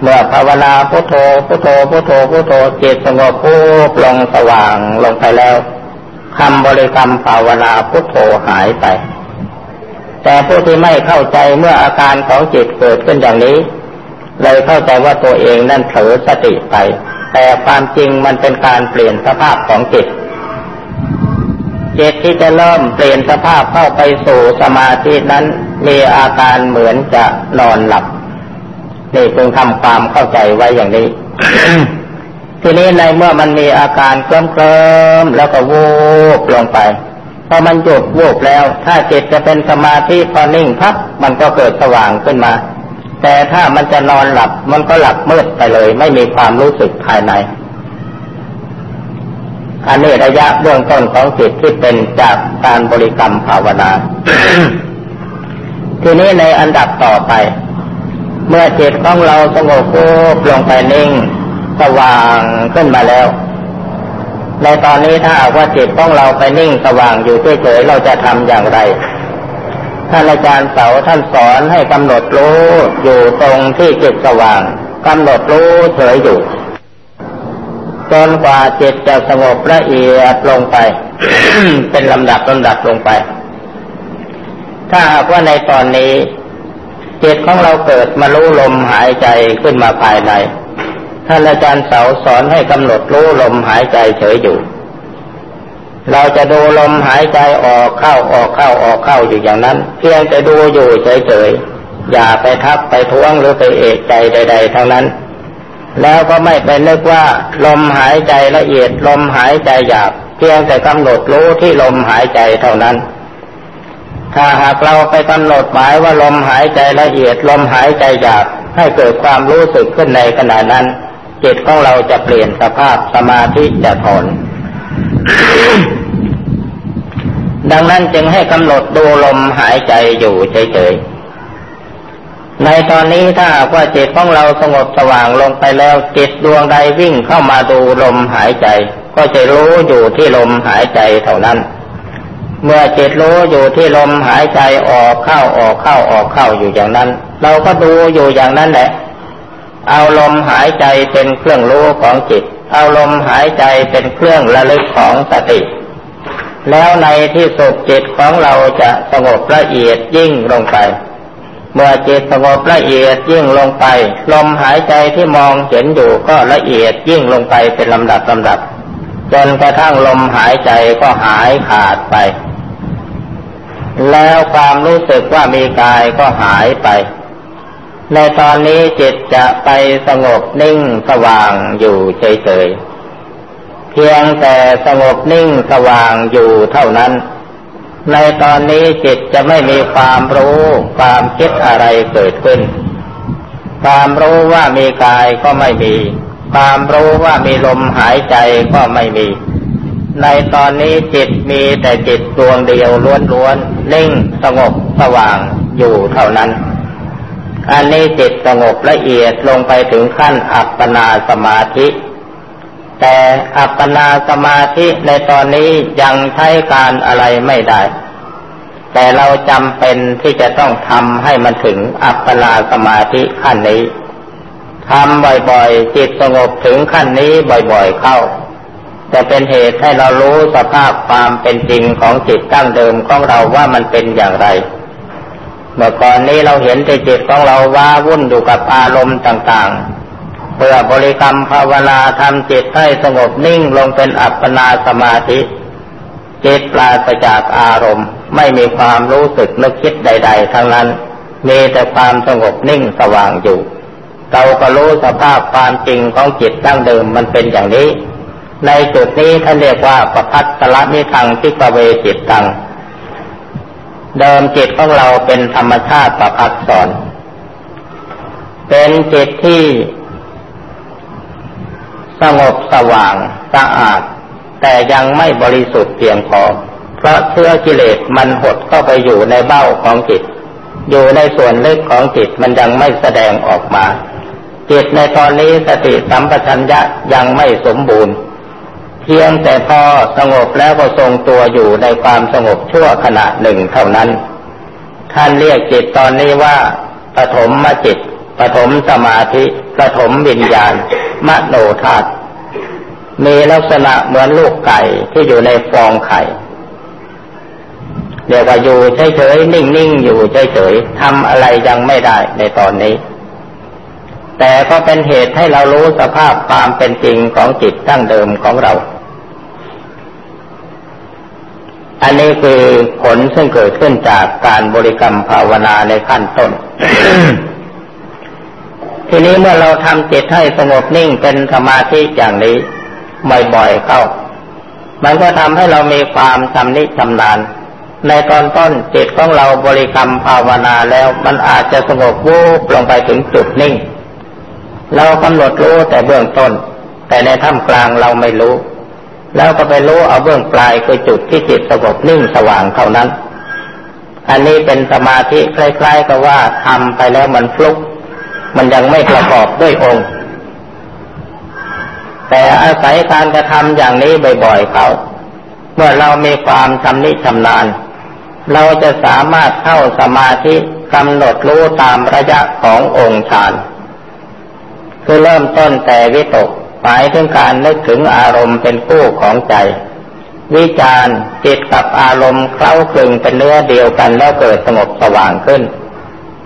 S1: เมื่อภาวนาพุทโธพุทโธพุทโธพุทโธจิตสงบพุบลงสว่างลงไปแล้ว คำบริกรรมภาวนาพุทโธหายไป แต่ผู้ที่ไม่เข้าใจเมื่ออาการของจิตเกิดขึ้นอย่างนี้ เลยเข้าใจว่าตัวเองนั่นเผลอสติไป แต่ความจริงมันเป็นการเปลี่ยนสภาพของจิตจิตที่จะเริ่มเปลี่ยนสภาพเข้าไปสู่สมาธินั้น มีอาการเหมือนจะนอนหลับนี่เพิ่งทำความเข้าใจไว้อย่างนี้ ทีนี้ในเมื่อมันมีอาการเคลิ้มเคลิมแล้วก็วูบลงไปพอมันหยุดวูบแล้ว ถ้าจิตจะเป็นสมาธิพอนิ่งพักมันก็เกิดสว่างขึ้นมา แต่ถ้ามันจะนอนหลับมันก็หลับมืดไปเลย ไม่มีความรู้สึกภายในอันนี้ระยะเบื้องต้นของจิตที่เป็นจากการบริกรรมภาวนา ทีนี้ในอันดับต่อไป เมื่อจิตของเราสงบวูบลงไปนิ่ง สว่างขึ้นมาแล้ว ในตอนนี้ถ้าหากว่าจิตของเราไปนิ่งสว่างอยู่เฉยๆเราจะทำอย่างไรท่านอาจารย์เสาท่านสอนให้กำหนดรู้อยู่ตรงที่จิตสว่างกำหนดรู้เฉยอยู่จนกว่าจิตจะสงบละเอียดลงไป เป็นลำดับลำดับลงไป ถ้าหากว่าในตอนนี้จิตของเราเกิดมารู้ลมหายใจขึ้นมาภายใน ท่านอาจารย์เสาสอนให้กำหนดรู้ลมหายใจเฉยอยู่ เราจะดูลมหายใจออกเข้าออกเข้าออกเข้าอยู่อย่างนั้น เพียงแต่ดูอยู่เฉยๆ อย่าไปทักไปท้วงหรือไปเอกใจใด ๆ ทั้งนั้น แล้วก็ไม่ไปนึกว่า ลมหายใจละเอียดลมหายใจหยาบ เพียงแต่กำหนดรู้ที่ลมหายใจเท่านั้นถ้าหากเราไปกำหนดหมายว่าลมหายใจละเอียดลมหายใจหยาบให้เกิดความรู้สึกขึ้นในขณะนั้น จิตของเราจะเปลี่ยนสภาพสมาธิจะถอน ดังนั้นจึงให้กำหนดดูลมหายใจอยู่เฉยๆ ในตอนนี้ถ้าว่าจิตของเราสงบสว่างลงไปแล้วจิตดวงใดวิ่งเข้ามาดูลมหายใจ ก็จะรู้อยู่ที่ลมหายใจเท่านั้น เมื่อจิตรู้อยู่ที่ลมหายใจออกเข้าออกเข้าออกเข้าอยู่อย่างนั้น เราก็ดูอยู่อย่างนั้นแหละ เอาลมหายใจเป็นเครื่องรู้ของจิต เอาลมหายใจเป็นเครื่องระลึกของสติ แล้วในที่สุดจิตของเราจะสงบละเอียดยิ่งลงไป เมื่อจิตสงบละเอียดยิ่งลงไป ลมหายใจที่มองเห็นอยู่ก็ละเอียดยิ่งลงไปเป็นลำดับลำดับ จนกระทั่งลมหายใจก็หายขาดไป แล้วความรู้สึกว่ามีกายก็หายไป ในตอนนี้จิตจะไปสงบนิ่งสว่างอยู่เฉยๆ เพียงแต่สงบนิ่งสว่างอยู่เท่านั้น ในตอนนี้จิตจะไม่มีความรู้ความคิดอะไรเกิดขึ้น ความรู้ว่ามีกายก็ไม่มี ความรู้ว่ามีลมหายใจก็ไม่มี ในตอนนี้จิตมีแต่จิตดวงเดียวล้วนๆนิ่งสงบสว่างอยู่เท่านั้น อันนี้จิตสงบละเอียดลงไปถึงขั้นอัปปนาสมาธิ แต่อัปปนาสมาธิในตอนนี้ยังใช้การอะไรไม่ได้ แต่เราจำเป็นที่จะต้องทำให้มันถึงอัปปนาสมาธิขั้นนี้ทำบ่อยๆ จิตสงบถึงขั้นนี้บ่อยๆเข้า จะเป็นเหตุให้เรารู้สภาพความเป็นจริงของจิตตั้งเดิมของเราว่ามันเป็นอย่างไร เมื่อก่อนนี้เราเห็นแต่จิตของเราว้าวุ่นอยู่กับอารมณ์ต่างๆ เพื่อบริกรรมภาวนาทำจิตให้สงบนิ่งลงเป็นอัปปนาสมาธิ จิตปราศจากอารมณ์ ไม่มีความรู้สึกนึกคิดใด ๆ ทั้งนั้น มีแต่ความสงบนิ่งสว่างอยู่ เราก็รู้สภาพความจริงของจิตตั้งเดิมมันเป็นอย่างนี้ ในจุดนี้ท่านเรียกว่าประพัตสละนิทังทิกเวจิตตัง เดิมจิตของเราเป็นธรรมชาติประพัดสอน เป็นจิตที่ สงบสว่างสะอาด แต่ยังไม่บริสุทธิ์เพียงพอ เพราะเชื้อกิเลสมันหดเข้าไปอยู่ในเบ้าของจิต อยู่ในส่วนลึกของจิตมันยังไม่แสดงออกมา จิตในตอนนี้สติสัมปชัญญะยังไม่สมบูรณ์ พียงแต่พอสงบแล้วก็ทรงตัวอยู่ในความสงบชั่วขณะหนึ่งเท่านั้น ท่านเรียกจิตตอนนี้ว่าปฐมมจิตปฐมสมาธิปฐมวิญญาณ มโนธาตุมีลักษณะเหมือนลูกไก่ที่อยู่ในฟองไข่เรียกว่าอยู่เฉยๆนิ่งๆอยู่เฉยๆทำอะไรยังไม่ได้ในตอนนี้ แต่ก็เป็นเหตุให้เรารู้สภาพความเป็นจริงของจิตตั้งเดิมของเรา อันนี้คือผลซึ่งเกิดขึ้นจากการบริกรรมภาวนาในขั้นต้น ทีนี้เมื่อเราทำจิตให้สงบนิ่งเป็นสมาธิอย่างนี้บ่อยๆเข้า มันก็ทำให้เรามีความชำนิชำนาญในตอนต้นจิตของเราบริกรรมภาวนาแล้วมันอาจจะสงบวูบลงไปถึงจุดนิ่ง เรากำหนดรู้แต่เบื้องต้น แต่ในท่ามกลางเราไม่รู้ แล้วก็ไปรู้เอาเบื้องปลายคือจุดที่จิตสงบนิ่งสว่างเท่านั้น อันนี้เป็นสมาธิคล้ายๆกับว่าทำไปแล้วมันฟลุก มันยังไม่ประกอบด้วยองค์ แต่อาศัยการกระทำอย่างนี้บ่อยๆเขาเมื่อเรามีความชำนิชำนาญ เราจะสามารถเข้าสมาธิกำหนดรู้ตามระยะขององค์ฌานคือเริ่มต้นแต่วิตก หมายถึงการนึกถึงอารมณ์เป็นผู้ของใจ วิจารจิตกับอารมณ์เคล้าคลึงเป็นเนื้อเดียวกันแล้วเกิดสงบสว่างขึ้น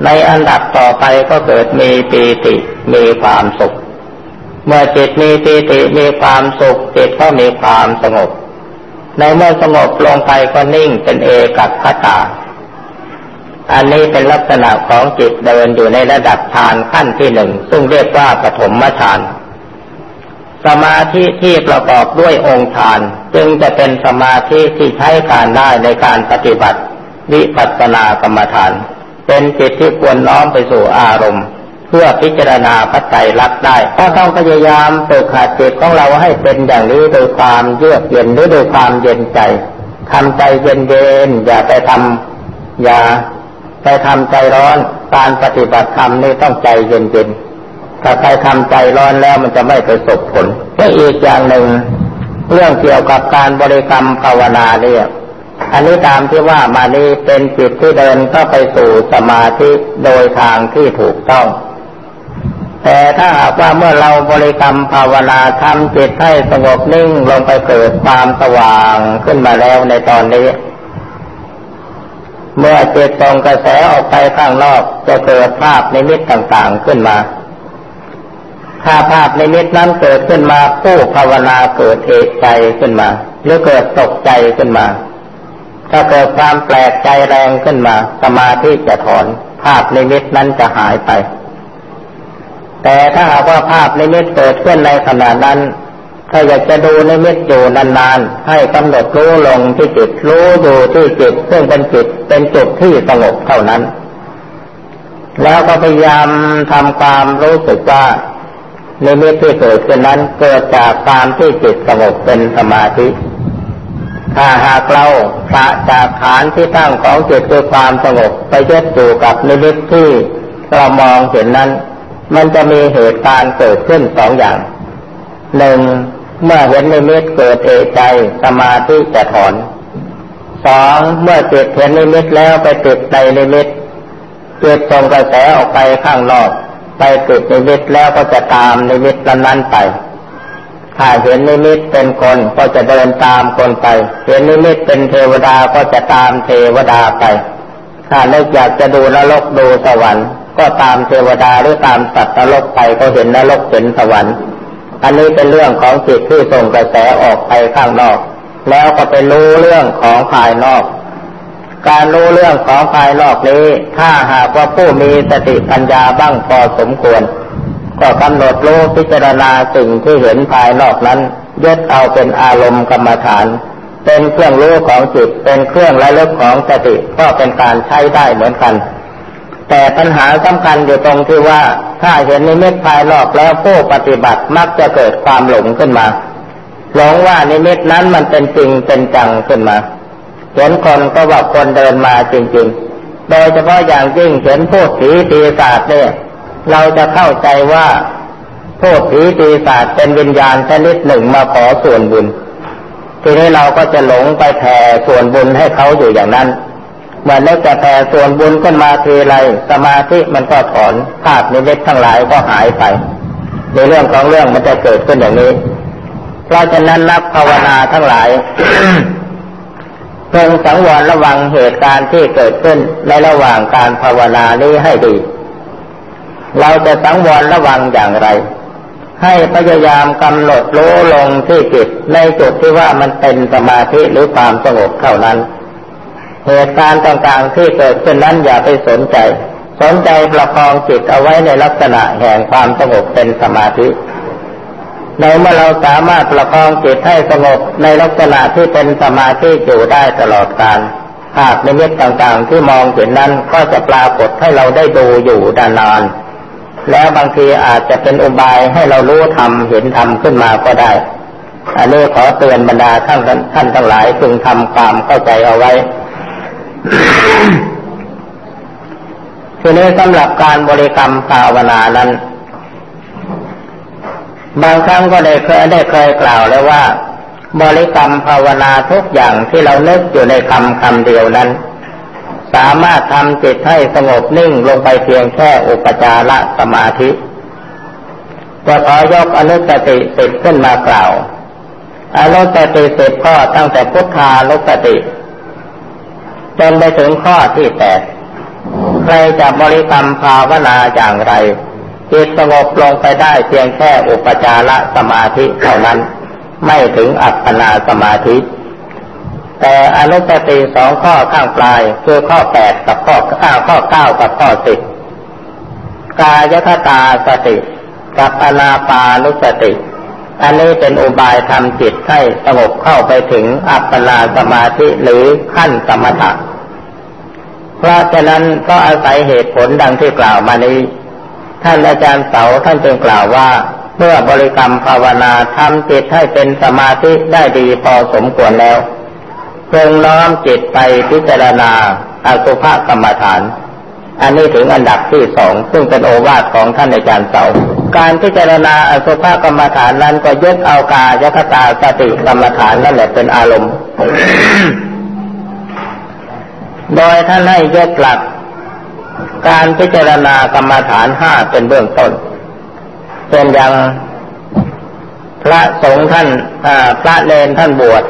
S1: ในอันดับต่อไปก็เกิดมีปีติมีความสุข เมื่อจิตมีปีติมีความสุขจิตก็มีความสงบ ในเมื่อสงบลงไปก็นิ่งเป็นเอกัคตาอันนี้เป็นลักษณะของจิตเดินอยู่ในระดับฌานขั้นที่หนึ่ง ซึ่งเรียกว่าปฐมฌาน สมาธิที่ประกอบด้วยองค์ฌาน จึงจะเป็นสมาธิที่ใช้การได้ในการปฏิบัติ วิปัสสนากรรมฐาน เป็นจิตที่ควรน้อมไปสู่อารมณ์ เพื่อพิจารณาพระใจรักได้ก็ต้องพยายามฝึกขัดจิตของเราให้เป็นอย่างนี้โดยความเยือกเย็นหรือโดยความเย็นใจทำใจเย็นเย็นอย่าไปทำอย่าไปทำใจร้อนการปฏิบัติธรรมนี่ต้องใจเย็นเย็น ถ้าใครทำใจร้อนแล้วมันจะไม่ประสบผลและอีกอย่างหนึ่ง เรื่องเกี่ยวกับการบริกรรมภาวนาเนี่ยอันนี้ตามที่ว่ามานี้เป็นจิตที่เดินเข้าไปสู่สมาธิโดยทางที่ถูกต้อง แต่ถ้าหากว่าเมื่อเราบริกรรมภาวนาทำจิตให้สงบนิ่งลงไปเกิดความสว่างขึ้นมาแล้วในตอนนี้ เมื่อจิตส่งกระแสออกไปข้างนอกจะเกิดภาพในมิตต่างๆขึ้นมา ถ้าภาพในมิตนั้นเกิดขึ้นมาผู้ภาวนาเกิดเอกใจขึ้นมา หรือเกิดตกใจขึ้นมา ถ้าเกิดความแปลกใจแรงขึ้นมา สมาธิจะถอน ภาพในมิตนั้นจะหายไป แต่ถ้าหากว่าภาพในิมิตเกิดขึ้นในขณะนั้น ถ้าอยากจะดูในมิตอยู่นานๆ ให้กำหนดรู้ลงที่จิตรู้อยู่ที่จิตซึ่งเป็นจิตเป็นจุดที่สงบเท่านั้นแล้วก็พยายามทำความรู้สึกว่า นิมิตที่เกิดขึ้นนั้นเกิดจากความที่จิตสงบเป็นสมาธิ ถ้าหากเราพระจากฐานที่ตั้งของจิตคือความสงบไปยึดอยู่กับนิมิตที่เรามองเห็นนั้น มันจะมีเหตุการณ์เกิดขึ้นสองอย่าง หนึ่งเมื่อเห็นนิมิตเกิดเอะใจสมาธิจะถอนสองเมื่อจิตเห็นนิมิตแล้วไปติดในนิมิตจิตส่งกระแสออกไปข้างนอก ไปติดนิมิตแล้วก็จะตามนิมิตนั้นไป ถ้าเห็นนิมิตเป็นคนก็จะเดินตามคนไป เห็นนิมิตเป็นเทวดาก็จะตามเทวดาไป ถ้าเลิกอยากจะดูนรกดูสวรรค์ก็ตามเทวดาหรือตามสัตว์นรกไปก็เห็นนรกเห็นสวรรค์ อันนี้เป็นเรื่องของจิตที่ส่งกระแสออกไปข้างนอก แล้วก็ไปรู้เรื่องของภายนอก การรู้เรื่องของภายนอกนี้ ถ้าหากว่าผู้มีสติปัญญาบ้างพอสมควร ก็กำหนดรู้พิจารณาสิ่งที่เห็นภายนอกนั้นยึดเอาเป็นอารมณ์กรรมฐาน เป็นเครื่องรู้ของจิต เป็นเครื่องระลึกของสติก็เป็นการใช้ได้เหมือนกัน แต่ปัญหาสำคัญอยู่ตรงที่ว่าถ้าเห็นนิมิตภายนอกแล้วผู้ปฏิบัติมักจะเกิดความหลงขึ้นมา หลงว่านิมิตนั้นมันเป็นจริงเป็นจังขึ้นมา เห็นคนก็ว่าคนเดินมาจริงๆ โดยเฉพาะอย่างยิ่งเห็นพูดผีปีศาจเนี่ย เราจะเข้าใจว่าพูดผีปีศาจเป็นวิญญาณชนิดหนึ่งมาขอส่วนบุญ ทีนี้เราก็จะหลงไปแผ่ส่วนบุญให้เขาอยู่อย่างนั้นเมื่อนึกจะแผ่ส่วนบุญขึ้นมาทีไรสมาธิมันก็ถอนภาพนิมิตทั้งหลายก็หายไป ในเรื่องของเรื่องมันจะเกิดขึ้นอย่างนี้ เพราะฉะนั้นนักภาวนาทั้งหลาย เพิ่งสังวรระวังเหตุการณ์ที่เกิดขึ้นในระหว่างการภาวนานี้ให้ดี เราจะสังวรระวังอย่างไร ให้พยายามกำหนดรู้ลงที่จิตในจุดที่ว่ามันเป็นสมาธิหรือความสงบเท่านั้น เหตุการณ์ต่างๆที่เกิดขึ้นนั้นอย่าไปสนใจ สนใจประคองจิตเอาไว้ในลักษณะแห่งความสงบเป็นสมาธิ ในเมื่อเราสามารถประคองจิตให้สงบในลักษณะที่เป็นสมาธิอยู่ได้ตลอดกาลภาพในมิตต่างๆ ที่มองเห็นนั้นก็จะปรากฏให้เราได้ดูอยู่ดานาน แล้วบางทีอาจจะเป็นอุบายให้เรารู้ธรรมเห็นธรรมขึ้นมาก็ได้ อันนี้ขอเตือนบรรดาท่านท่านทั้งหลายจึงทำความเข้าใจเอาไว้ทีนี้สำหรับการบริกรรมภาวนานั้น บางครั้งก็ได้เคยได้เคยกล่าวแล้วว่า บริกรรมภาวนาทุกอย่างที่เราเนึกอยู่ในคำคำเดียวนั้น สามารถทำจิตให้สงบนิ่งลงไปเพียงแค่อุปจารสมาธิจะขอยกอนุสติสิบขึ้นมากล่าว อนุสติสิบข้อตั้งแต่พุทธานุสติจนไปถึงข้อที่แปดใครจะบริกรรมภาวนาอย่างไร จิตสงบลงไปได้เพียงแค่อุปจารสมาธิเท่านั้น ไม่ถึงอัปปนาสมาธิ แต่อนุสติสองข้อข้างปลายคือข้อแปดกับข้อข้าข้อเก้ากับข้อสิบกายคตาสติกับอนาปานุสติ อันนี้เป็นอุบายทำจิตให้สงบเข้าไปถึงอัปปนาสมาธิหรือขั้นสมถะเพราะฉะนั้นก็อาศัยเหตุผลดังที่กล่าวมานี้ ท่านอาจารย์เสาท่านจึงกล่าวว่า เมื่อบริกรรมภาวนาทำจิตให้เป็นสมาธิได้ดีพอสมควรแล้วเพ่งน้อมจิตไปพิจารณาอสุภกรรมฐาน อันนี้ถึงอันดับที่สองซึ่งเป็นโอวาทของท่านอาจารย์เสาการพิจารณาอสุภกรรมฐานนั้นก็ยึดเอากายคตาสติกรรมฐานนั่นแหละเป็นอารมณ์ โดยท่านให้ยกหลัก การพิจารณากรรมฐานห้าเป็นเบื้องต้นเป็นอย่างพระสงฆ์ท่านพระเลนท่านบวช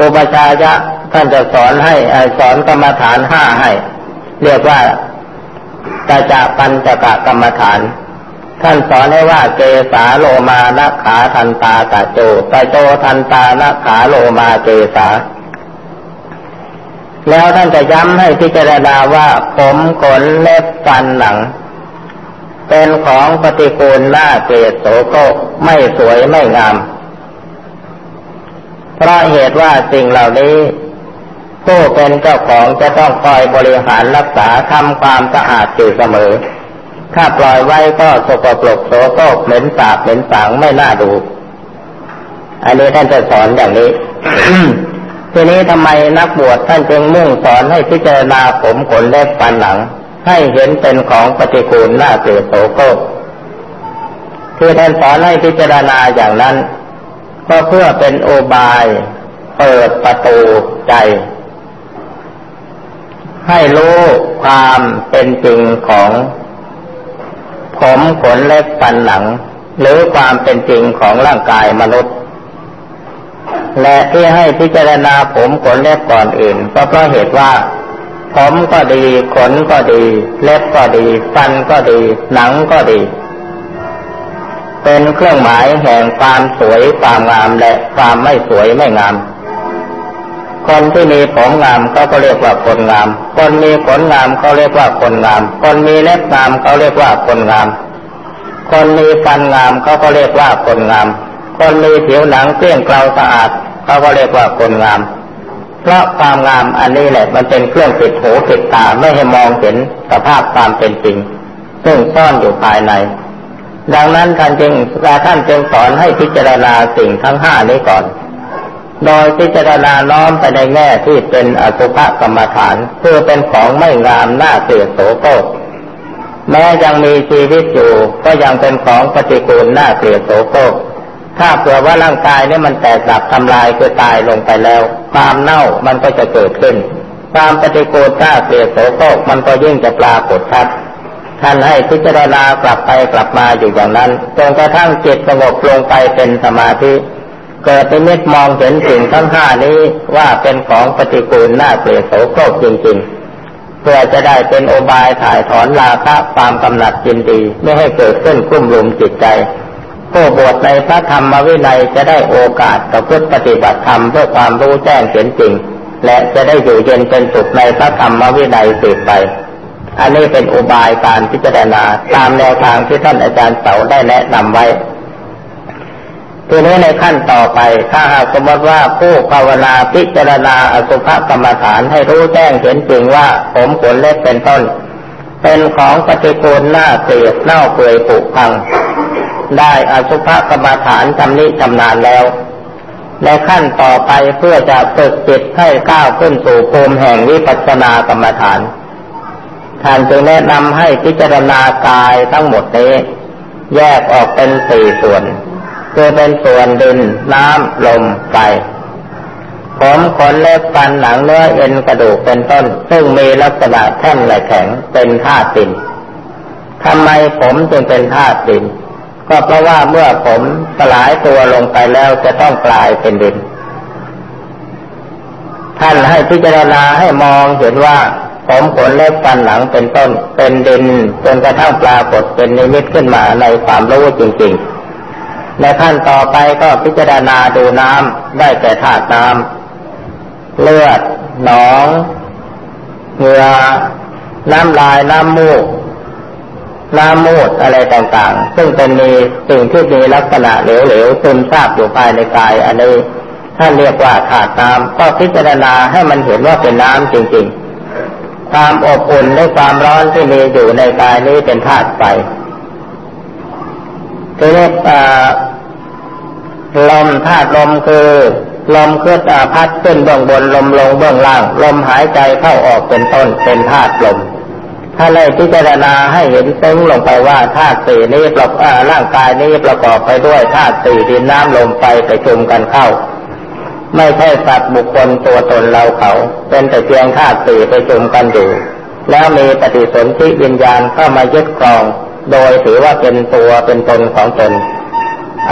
S1: อุปชายะท่านจะสอนให้สอนกรรมฐานห้าให้ เรียกว่าตาจาปัญจกะกรรมฐาน ท่านสอนให้ว่าเกสาโลมานะขาทันตาตาโจตาโจทันตานะขาโลมาเกสา แล้วท่านจะย้ำให้พิจารณาว่าผมขนเล็บฟันหนัง เป็นของปฏิกูลหน้าเกศโสโครไม่สวยไม่งาม เพราะเหตุว่าสิ่งเหล่านี้ผู้เป็นเจ้าของจะต้องคอยบริหารรักษาทำความสะอาดอยู่เสมอ ถ้าปล่อยไว้ก็สกปรกโสโครกเหม็นสาบเหม็นสางไม่น่าดู อันนี้ท่านจะสอนอย่างนี้ ทีนี้ทำไมนักบวชท่านจึงมุ่งสอนให้พิจารณาผมขนเล็บฟันหลัง ให้เห็นเป็นของปฏิกูลน่าเกลียดโสโครกคือท่านสอนให้พิจารณาอย่างนั้น ก็เพื่อเป็นโอบายเปิดประตูใจ ให้รู้ความเป็นจริงของผมขนเล็บฟันหลัง หรือความเป็นจริงของร่างกายมนุษย์ และที่ให้พิจารณาผมขนเล็บก่อนอื่น ก็เพราะเหตุว่า ผมก็ดี ขนก็ดี เล็บก็ดี ฟันก็ดี หนังก็ดี เป็นเครื่องหมายแห่งความสวยความงามและความไม่สวยไม่งาม คนที่มีผมงามก็เรียกว่าคนงาม คนมีขนงามเขาเรียกว่าคนงาม คนมีเล็บงามเขาเรียกว่าคนงาม คนมีฟันงามเขาก็เรียกว่าคนงาม คนมีผิวหนังเกลี้ยงเกลาสะอาดเขาก็เรียกว่าคนงาม เพราะความงามอันนี้แหละ มันเป็นเครื่องปิดหูปิดตาไม่ให้มองเห็นสภาพความเป็นจริง ซึ่งซ่อนอยู่ภายใน ดังนั้นท่านจึงท่านจึงสอนให้พิจารณาสิ่งทั้งห้านี้ก่อนโดยพิจารณาน้อมไปในแง่ที่เป็นอสุภกรรมฐานเพื่อเป็นของไม่งามน่าเสียโสโครกแม้ยังมีชีวิตอยู่ก็ยังเป็นของปฏิกูลน่าเสียโสโครก ถ้าเผื่อว่าร่างกายเนี่ยมันแตกดับทำลายคือตายลงไปแล้ว ความเน่ามันก็จะเกิดขึ้น ความปฏิกูลถ้าเสียโสโครกมันก็ยิ่งจะปรากฏชัดท่านให้พิจารณากลับไปกลับมาอยู่อย่างนั้นจนกระทั่งจิตสงบลงไปเป็นสมาธิ เกิดเป็นเมิตมองเห็นสิ่งทั้งห้านี้ว่าเป็นของปฏิกูลน่าเกลียดโสโครกจริงๆ เพื่อจะได้เป็นโอบายถ่ายถอนราคะความกำหนัดจินดี ไม่ให้เกิดขึ้นคุ้มลุมจิตใจ ผู้บวชในพระธรรมวินัยจะได้โอกาสประพฤติปฏิบัติธรรมเพื่อความรู้แจ้งเห็นจริง และจะได้อยู่เย็นเป็นสุขในพระธรรมวินัยสืบไป อันนี้เป็นอุบายการพิจารณาตามแนวทางที่ท่านอาจารย์เสาได้แนะนำไว้ทีนี้ในขั้นต่อไปถ้าหากสมมติว่าผู้ภาวนาพิจารณาอสุภกรรมฐานให้รู้แจ้งเห็นจริงว่าผมขนเล็บเป็นต้น เป็นของปฏิกูลหน้าเสียเน่าเปื่อยผุพัง ได้อสุภกรรมฐานชำนิชำนาญแล้ว ในขั้นต่อไปเพื่อจะฝึกจิตให้ก้าวขึ้นสู่ภูมิแห่งวิปัสสนากรรมฐาน ท่านจึงแนะนำให้พิจารณากายทั้งหมดนี้ แยกออกเป็นสี่ส่วนคือเป็นส่วนดินน้ำลมไฟผมขนเล็บฟันหนังเนื้อเอ็นกระดูกเป็นต้น ซึ่งมีลักษณะแท่งและแข็งเป็นธาตุดินทำไมผมจึงเป็นธาตุดิน ก็เพราะว่าเมื่อผมสลายตัวลงไปแล้วจะต้องกลายเป็นดิน ท่านให้พิจารณาให้มองเห็นว่า ผมขนเล็บฟันหนังเป็นต้นเป็นดินจนกระทั่งปรากฏเป็นนิมิตขึ้นมาในความรู้จริงๆ ในขั้นต่อไปก็พิจารณาดูน้ำได้แก่ธาตุน้ำเลือดหนองเหงื่อน้ำลายน้ำมูก น้ำมูดอะไรต่างๆ ซึ่งเป็นมีสิ่งที่มีลักษณะเหลวๆซึมซาบอยู่ภายในกายอันนี้ท่านเรียกว่าธาตุน้ำก็พิจารณาให้มันเห็นว่าเป็นน้ำจริงๆ ความอบอุ่นและความร้อนที่มีอยู่ในกายนี้เป็นธาตุไฟทีนี้ลมธาตุลมคือลมขึ้นพัดขึ้นเบื้องบนลมลงเบื้องล่าง ลมหายใจเข้าออกเป็นต้นเป็นธาตุลม ถ้าเลยพิจารณาให้เห็นซึ้งลงไปว่าธาตุสี่นี้ประกอบร่างกายนี้ประกอบไปด้วยธาตุสี่ดินน้ำลมไฟประชุมกันเข้า ไม่ใช่สัตว์บุคคลตัวตนเราเขา เป็นแต่เพียงธาตุสี่ไปจุมกันอยู่ แล้วมีปฏิสนธิวิญญาณเข้ามายึดครอง โดยถือว่าเป็นตัวเป็นตนของตน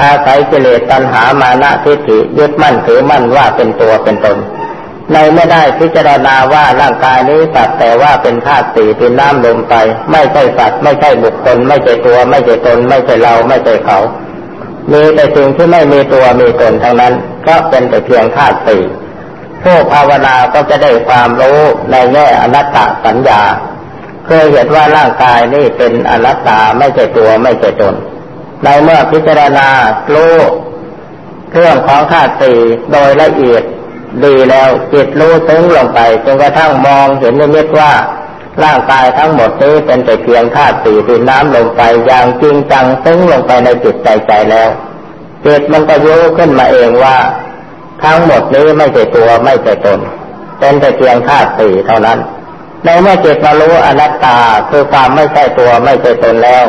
S1: อาศัยกิเลสตัณหามานะทิฏฐิยึดมั่นถือมั่นว่าเป็นตัวเป็นตน ในไม่ได้พิจารณาว่าร่างกายนี้สัตว์แต่ว่าเป็นธาตุสี่เป็นน้ำลมไป ไม่ใช่สัตว์ไม่ใช่บุคคล ไม่ใช่ตัว ไม่ใช่ตน ไม่ใช่เราไม่ใช่เขา มีแต่สิ่งที่ไม่มีตัวมีตนทั้งนั้น ก็เป็นแต่เพียงธาตุสี่ผู้ภาวนาก็จะได้ความรู้ในแง่อนัตตสัญญาเคยเห็นว่าร่างกายนี่เป็นอนัตตาไม่ใช่ตัวไม่ใช่ตนในเมื่อพิจารณารู้เรื่องของธาตุสี่โดยละเอียด ดีแล้วจิตรู้ซึ้งลงไปจนกระทั่งมองเห็นนิมิตว่า ร่างกายทั้งหมดนี้เป็นแต่เพียงธาตุสี่ดินน้ำลงไปอย่างจริงจังซึ้งลงไปในจิตใจใจแล้วจิตมันก็รู้ขึ้นมาเองว่า ทั้งหมดนี้ไม่ใช่ตัวไม่ใช่ตน เป็นแต่เพียงธาตุสี่เท่านั้นในเมื่อจิตมารู้อนัตตาคือความไม่ใช่ตัวไม่ใช่ตนแล้ว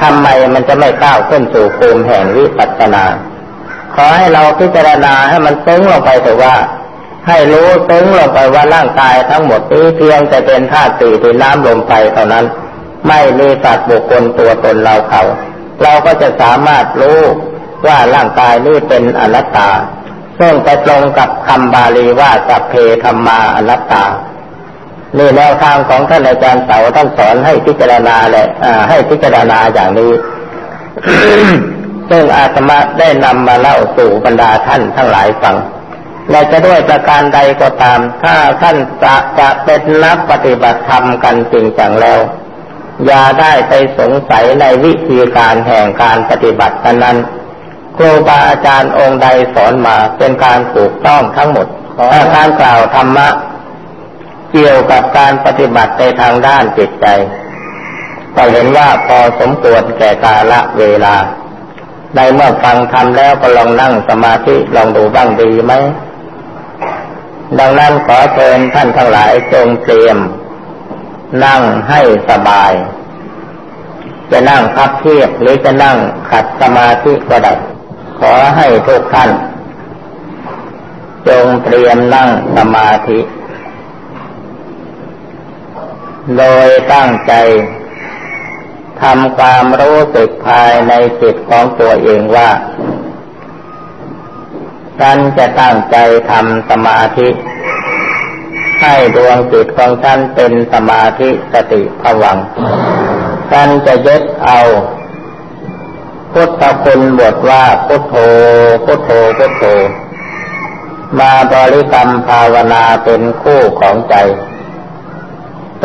S1: ทำไมมันจะไม่ก้าวขึ้นสู่ภูมิแห่งวิปัสสนา ขอให้เราพิจารณาให้มันซึ้งลงไปถือว่า ให้รู้ซึ้งลงไปว่าร่างกายทั้งหมดนี้เพียงแต่เป็นธาตุสี่ที่น้ำลมไฟเท่านั้น ไม่มีสัตว์บุคคลตัวตนเราเขา เราก็จะสามารถรู้ว่าร่างกายนี้เป็นอนัตตาซึ่งจะตรงกับคำบาลีว่าสัพเพธรรมาอนัตตานี่แนวทางของท่านอาจารย์เสาท่านสอนให้พิจารณาแหละให้พิจารณาอย่างนี้ ซึ่งอาตมาได้นำมาเล่าสู่บรรดาท่านทั้งหลายฟังและจะด้วยประการใดก็ตาม ถ้าท่านจะจะเป็นนักปฏิบัติธรรมกันจริงจังแล้ว อย่าได้ไปสงสัยในวิธีการแห่งการปฏิบัตินั้นครูบาอาจารย์องค์ใดสอนมาเป็นการถูกต้องทั้งหมดถ้าการกล่าวธรรมะเกี่ยวกับการปฏิบัติในทางด้านจิตใจก็เห็นว่าพอสมควรแก่กาละเวลา ในเมื่อฟังทำแล้วก็ลองนั่งสมาธิลองดูบ้างดีไหม ดังนั้นขอเชิญท่านทั้งหลายจงเตรียม นั่งให้สบาย จะนั่งพับเพียบหรือจะนั่งขัดสมาธิก็ได้ขอให้ทุกท่าน จงเตรียมนั่งสมาธิ โดยตั้งใจ ทำความรู้สึกภายในจิตของตัวเองว่าฉันจะตั้งใจทำสมาธิ ให้ดวงจิตของฉันเป็นสมาธิสติผวังฉันจะยึดเอา พุทธคุณบทว่าพุทโธ พุทโธ พุทโธ มาบริกรรมภาวนาเป็นคู่ของใจ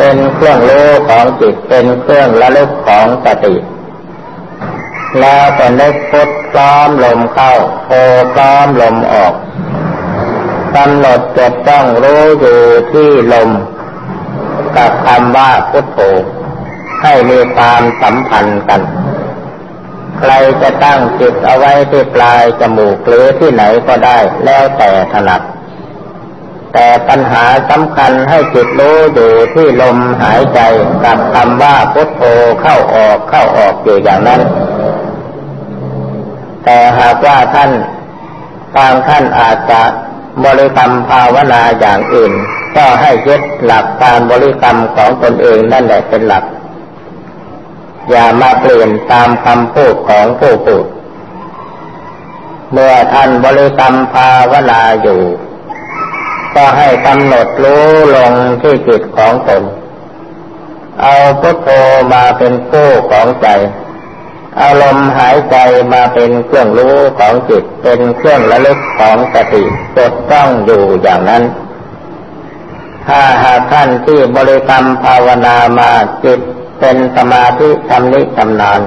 S1: เป็นเครื่องรู้ของจิตเป็นเครื่องระลึกของสติแล้วก็นึกพุทพร้อมลมเข้าโอพร้อมลมออกกำหนดจดต้องรู้อยู่ที่ลม กับคำว่าพุทโธให้มีความสัมพันธ์กัน ใครจะตั้งจิตเอาไว้ที่ปลายจมูกหรือที่ไหนก็ได้แล้วแต่ถนัด แต่ปัญหาสำคัญให้จิตรู้อยู่ที่ลมหายใจกับคำว่าพุทโธเข้าออกเข้าออกอยู่อย่างนั้น แต่หากว่าท่านบางท่านอาจจะบริกรรมภาวนาอย่างอื่น ก็ให้ยึดหลักการบริกรรมของตนเองนั่นแหละเป็นหลัก อย่ามาเปลี่ยนตามคำพูดของผู้พูด เมื่อท่านบริกรรมภาวนาอยู่ ก็ให้กำหนดรู้ลงที่จิตของตน เอาพุทโธมาเป็นผู้ของใจ อารมณ์หายใจมาเป็นเครื่องรู้ของจิต เป็นเครื่องระลึกของสติจดต้องอยู่อย่างนั้น ถ้าหากท่านที่บริกรรมภาวนามาจิตเป็นสมาธิชำนิชำนาญ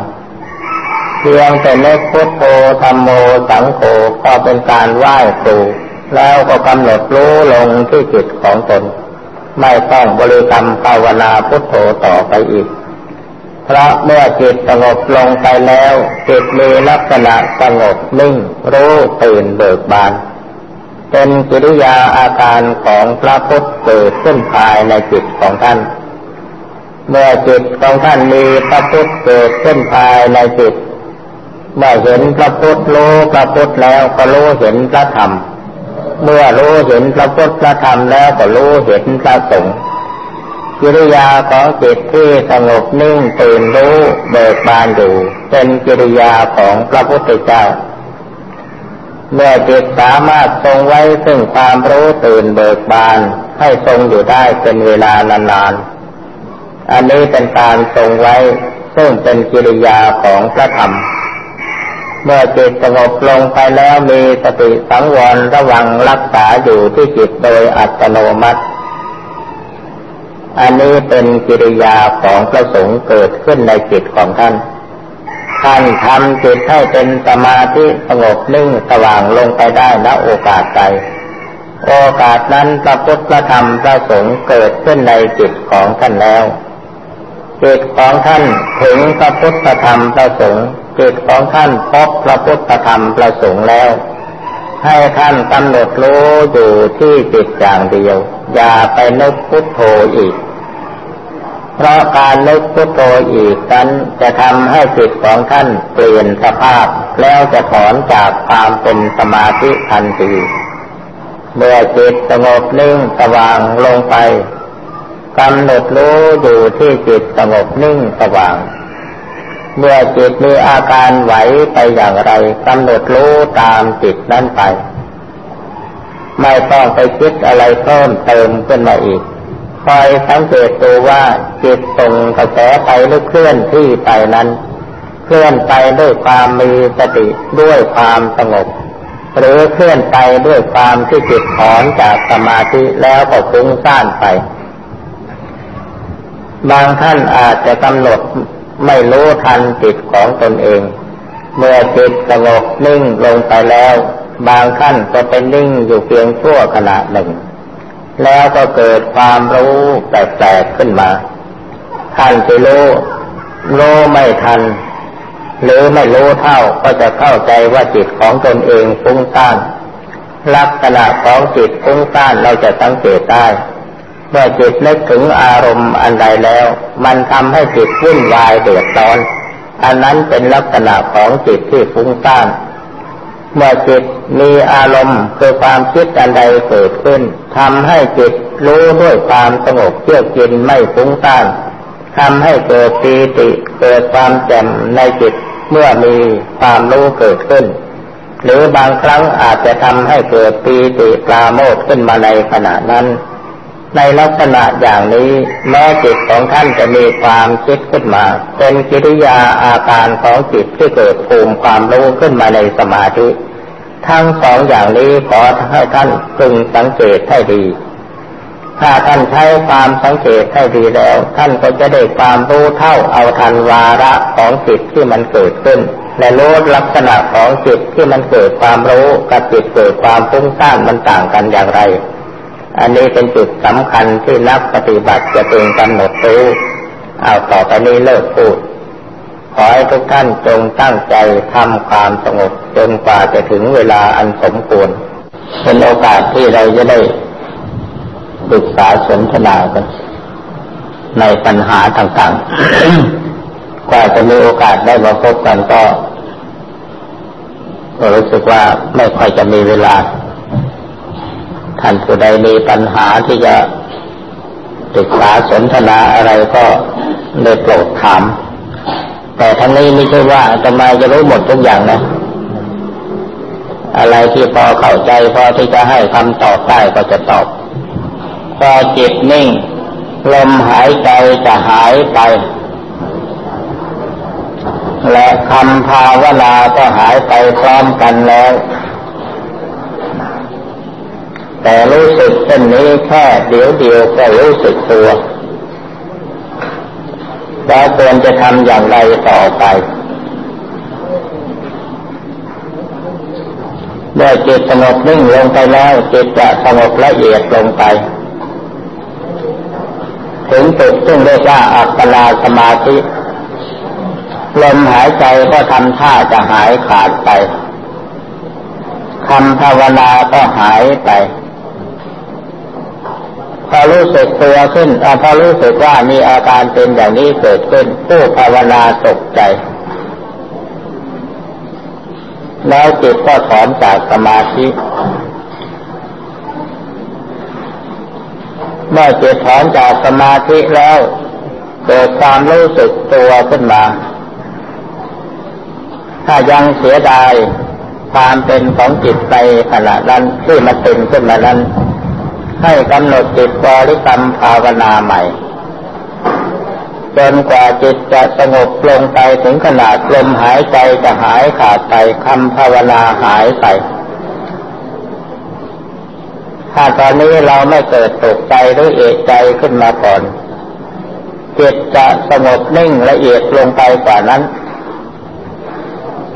S1: เพียงแต่เล็กพุทโธธรรมโมสังโฆก็เป็นการไหว้ครู แล้วก็กำหนดรู้ลงที่จิตของตน ไม่ต้องบริกรรมภาวนาพุทโธต่อไปอีกพราะเมื่อจิตสงบลงไปแล้ว จิตมีลักษณะสงบนิ่งรู้ตื่นเบิกบาน เป็นกิริยาอาการของพระพุทธเกิดขึ้นภายในจิตของท่าน เมื่อจิตของท่านมีพระพุทธเกิดขึ้นภายในจิตเมื่อเห็นพระพุทธรู้พระพุทธแล้วก็รู้เห็นพระธรรม เมื่อรู้เห็นพระพุทธพระธรรมแล้วก็รู้เห็นพระสงฆ์กิริยาของจิตที่สงบนิ่งตื่นรู้เบิกบานอยู่เป็นกิริยาของพระพุทธเจ้า เมื่อจิตสามารถทรงไว้ซึ่งความรู้ตื่นเบิกบานให้ทรงอยู่ได้เป็นเวลานานๆ อันนี้เป็นการทรงไว้ซึ่งเป็นกิริยาของพระธรรม เมื่อจิตสงบลงไปแล้วมีสติสังวรระวังรักษาอยู่ที่จิตโดยอัตโนมัติ อันนี้เป็นกิริยาของพระสงฆ์เกิดขึ้นในจิตของท่าน ท่านทำจิตให้เป็นสมาธิสงบนิ่งสว่างลงไปได้ณโอกาสใดโอกาสนั้นพระพุทธธรรมพระสงฆ์เกิดขึ้นในจิตของท่านแล้วจิตของท่านถึงพระพุทธธรรมพระสงฆ์ จิตของท่านพบพระพุทธธรรมพระสงฆ์แล้ว ให้ท่านกำหนดรู้อยู่ที่จิตอย่างเดียว อย่าไปนึกพุทโธอีก เพราะการนึกพุทโธอีกนั้นจะทำให้จิตของท่านเปลี่ยนสภาพ แล้วจะถอนจากความเป็นสมาธิทันทีเมื่อจิตสงบนิ่งสว่างลงไปกำหนดรู้อยู่ที่จิตสงบนิ่งสว่าง เมื่อจิตมีอาการไหวไปอย่างไรกำหนดรู้ตามจิตนั้นไป ไม่ต้องไปคิดอะไรเพิ่มเติมขึ้นมาอีกคอยสังเกตดูว่าจิตส่งกระแสไปหรือเคลื่อนที่ไปนั้น เคลื่อนไปด้วยความมีสติด้วยความสงบ หรือเคลื่อนไปด้วยความที่จิตถอนจากสมาธิแล้วก็ฟุ้งซ่านไป บางท่านอาจจะกำหนด ไม่รู้ทันจิตของตนเอง เมื่อจิตสงบนิ่งลงไปแล้ว บางขั้นก็เป็นนิ่งอยู่เพียงชั่วขณะหนึ่ง แล้วก็เกิดความรู้แปลกๆขึ้นมาท่านจะรู้รู้ไม่ทัน หรือไม่รู้เท่าก็จะเข้าใจว่าจิตของตนเองฟุ้งซ่านลักษณะของจิตฟุ้งซ่านเราจะสังเกตได้ เมื่อจิตนึกถึงอารมณ์อันใดแล้ว มันทำให้จิตวุ่นวายเดือดร้อน อันนั้นเป็นลักษณะของจิตที่ฟุ้งซ่านเมื่อจิตมีอารมณ์คือความคิดอันใดเกิดขึ้นทำให้จิตรู้ด้วยความสงบเยือกเย็นไม่ฟุ้งซ่านทำให้เกิดปีติเกิดความแจ่มในจิตเมื่อมีความรู้เกิดขึ้น หรือบางครั้งอาจจะทำให้เกิดปีติปราโมทขึ้นมาในขณะนั้น ในลักษณะอย่างนี้แม้จิตของท่านจะมีความคิดขึ้นมา เป็นกิริยาอาการของจิตที่เกิดภูมิความรู้ขึ้นมาในสมาธิ ทั้งสองอย่างนี้ขอให้ท่านพึงสังเกตให้ดี ถ้าท่านใช้ความสังเกตให้ดีแล้ว ท่านก็จะได้ความรู้เท่าเอาทันวาระของจิตที่มันเกิดขึ้นและรู้ลักษณะของจิตที่มันเกิดความรู้กับจิตเกิดความฟุ้งซ่านมันต่างกันอย่างไร อันนี้เป็นจุดสำคัญที่นักปฏิบัติจะเป็นกำหนดรู้เอาต่อไปนี้เลิกพูด ขอให้ทุกท่านจงตั้งใจทำความสงบจนกว่าจะถึงเวลาอันสมควร เป็นโอกาสที่เราจะได้ปรึกษาสนทนากันในปัญหาต่างๆ กว่าจะมีโอกาสได้มาพบกันก็รู้สึกว่าไม่ค่อยจะมีเวลา ท่านผู้ใดมีปัญหาที่จะปรึกษาสนทนาอะไรก็เลยโปรดถาม แต่ทั้งนี้ไม่ใช่ว่าจะมาจะรู้หมดทุกอย่างนะ อะไรที่พอเข้าใจพอที่จะให้คำตอบได้ก็จะตอบ พอจิตนิ่ง ลมหายใจจะหายไป และคำภาวนาก็หายไปพร้อมกันแล้ว แต่รู้สึกเช่นนี้แค่เดี๋ยวเดียวก็รู้สึกตัวแล้วควรจะทำอย่างไรต่อไป เมื่อจิตสงบนิ่งลงไปแล้วจิตจะสงบละเอียดลงไป ถึงจุดซึ่งเรียกว่าอัปปนาสมาธิลมหายใจก็ทำท่าจะหายขาดไปคำภาวนาก็หายไป พอรู้สึกตัวขึ้นอพอรู้สึกว่ามีอาการเป็นอย่างนี้เกิดขึ้น ผู้ภาวนาตกใจ แล้วจิตก็ถอนจากสมาธิเมื่อจิตถอนจากสมาธิแล้ว เกิดความรู้สึกตัวขึ้นมา ถ้ายังเสียดายความเป็นของจิตไปขณะนั้นที่มันเป็นขึ้นมานั้น ให้กำหนดจิตบริกรรมภาวนาใหม่ จนกว่าจิตจะสงบลงไปถึงขนาดลมหายใจจะหายขาดไปคำภาวนาหายไป ถ้าตอนนี้เราไม่เกิดตกใจหรือเอกใจขึ้นมาก่อนจิตจะสงบนิ่งละเอียดลงไปกว่านั้น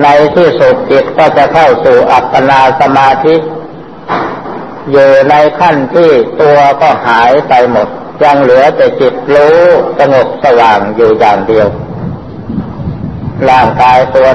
S1: ในที่สุดจิตก็จะเข้าสู่อัปปนาสมาธิ อยู่ในขั้นที่ตัวก็หายไปหมด ยังเหลือแต่จิตรู้สงบสว่างอยู่อย่างเดียว ร่างกายตัว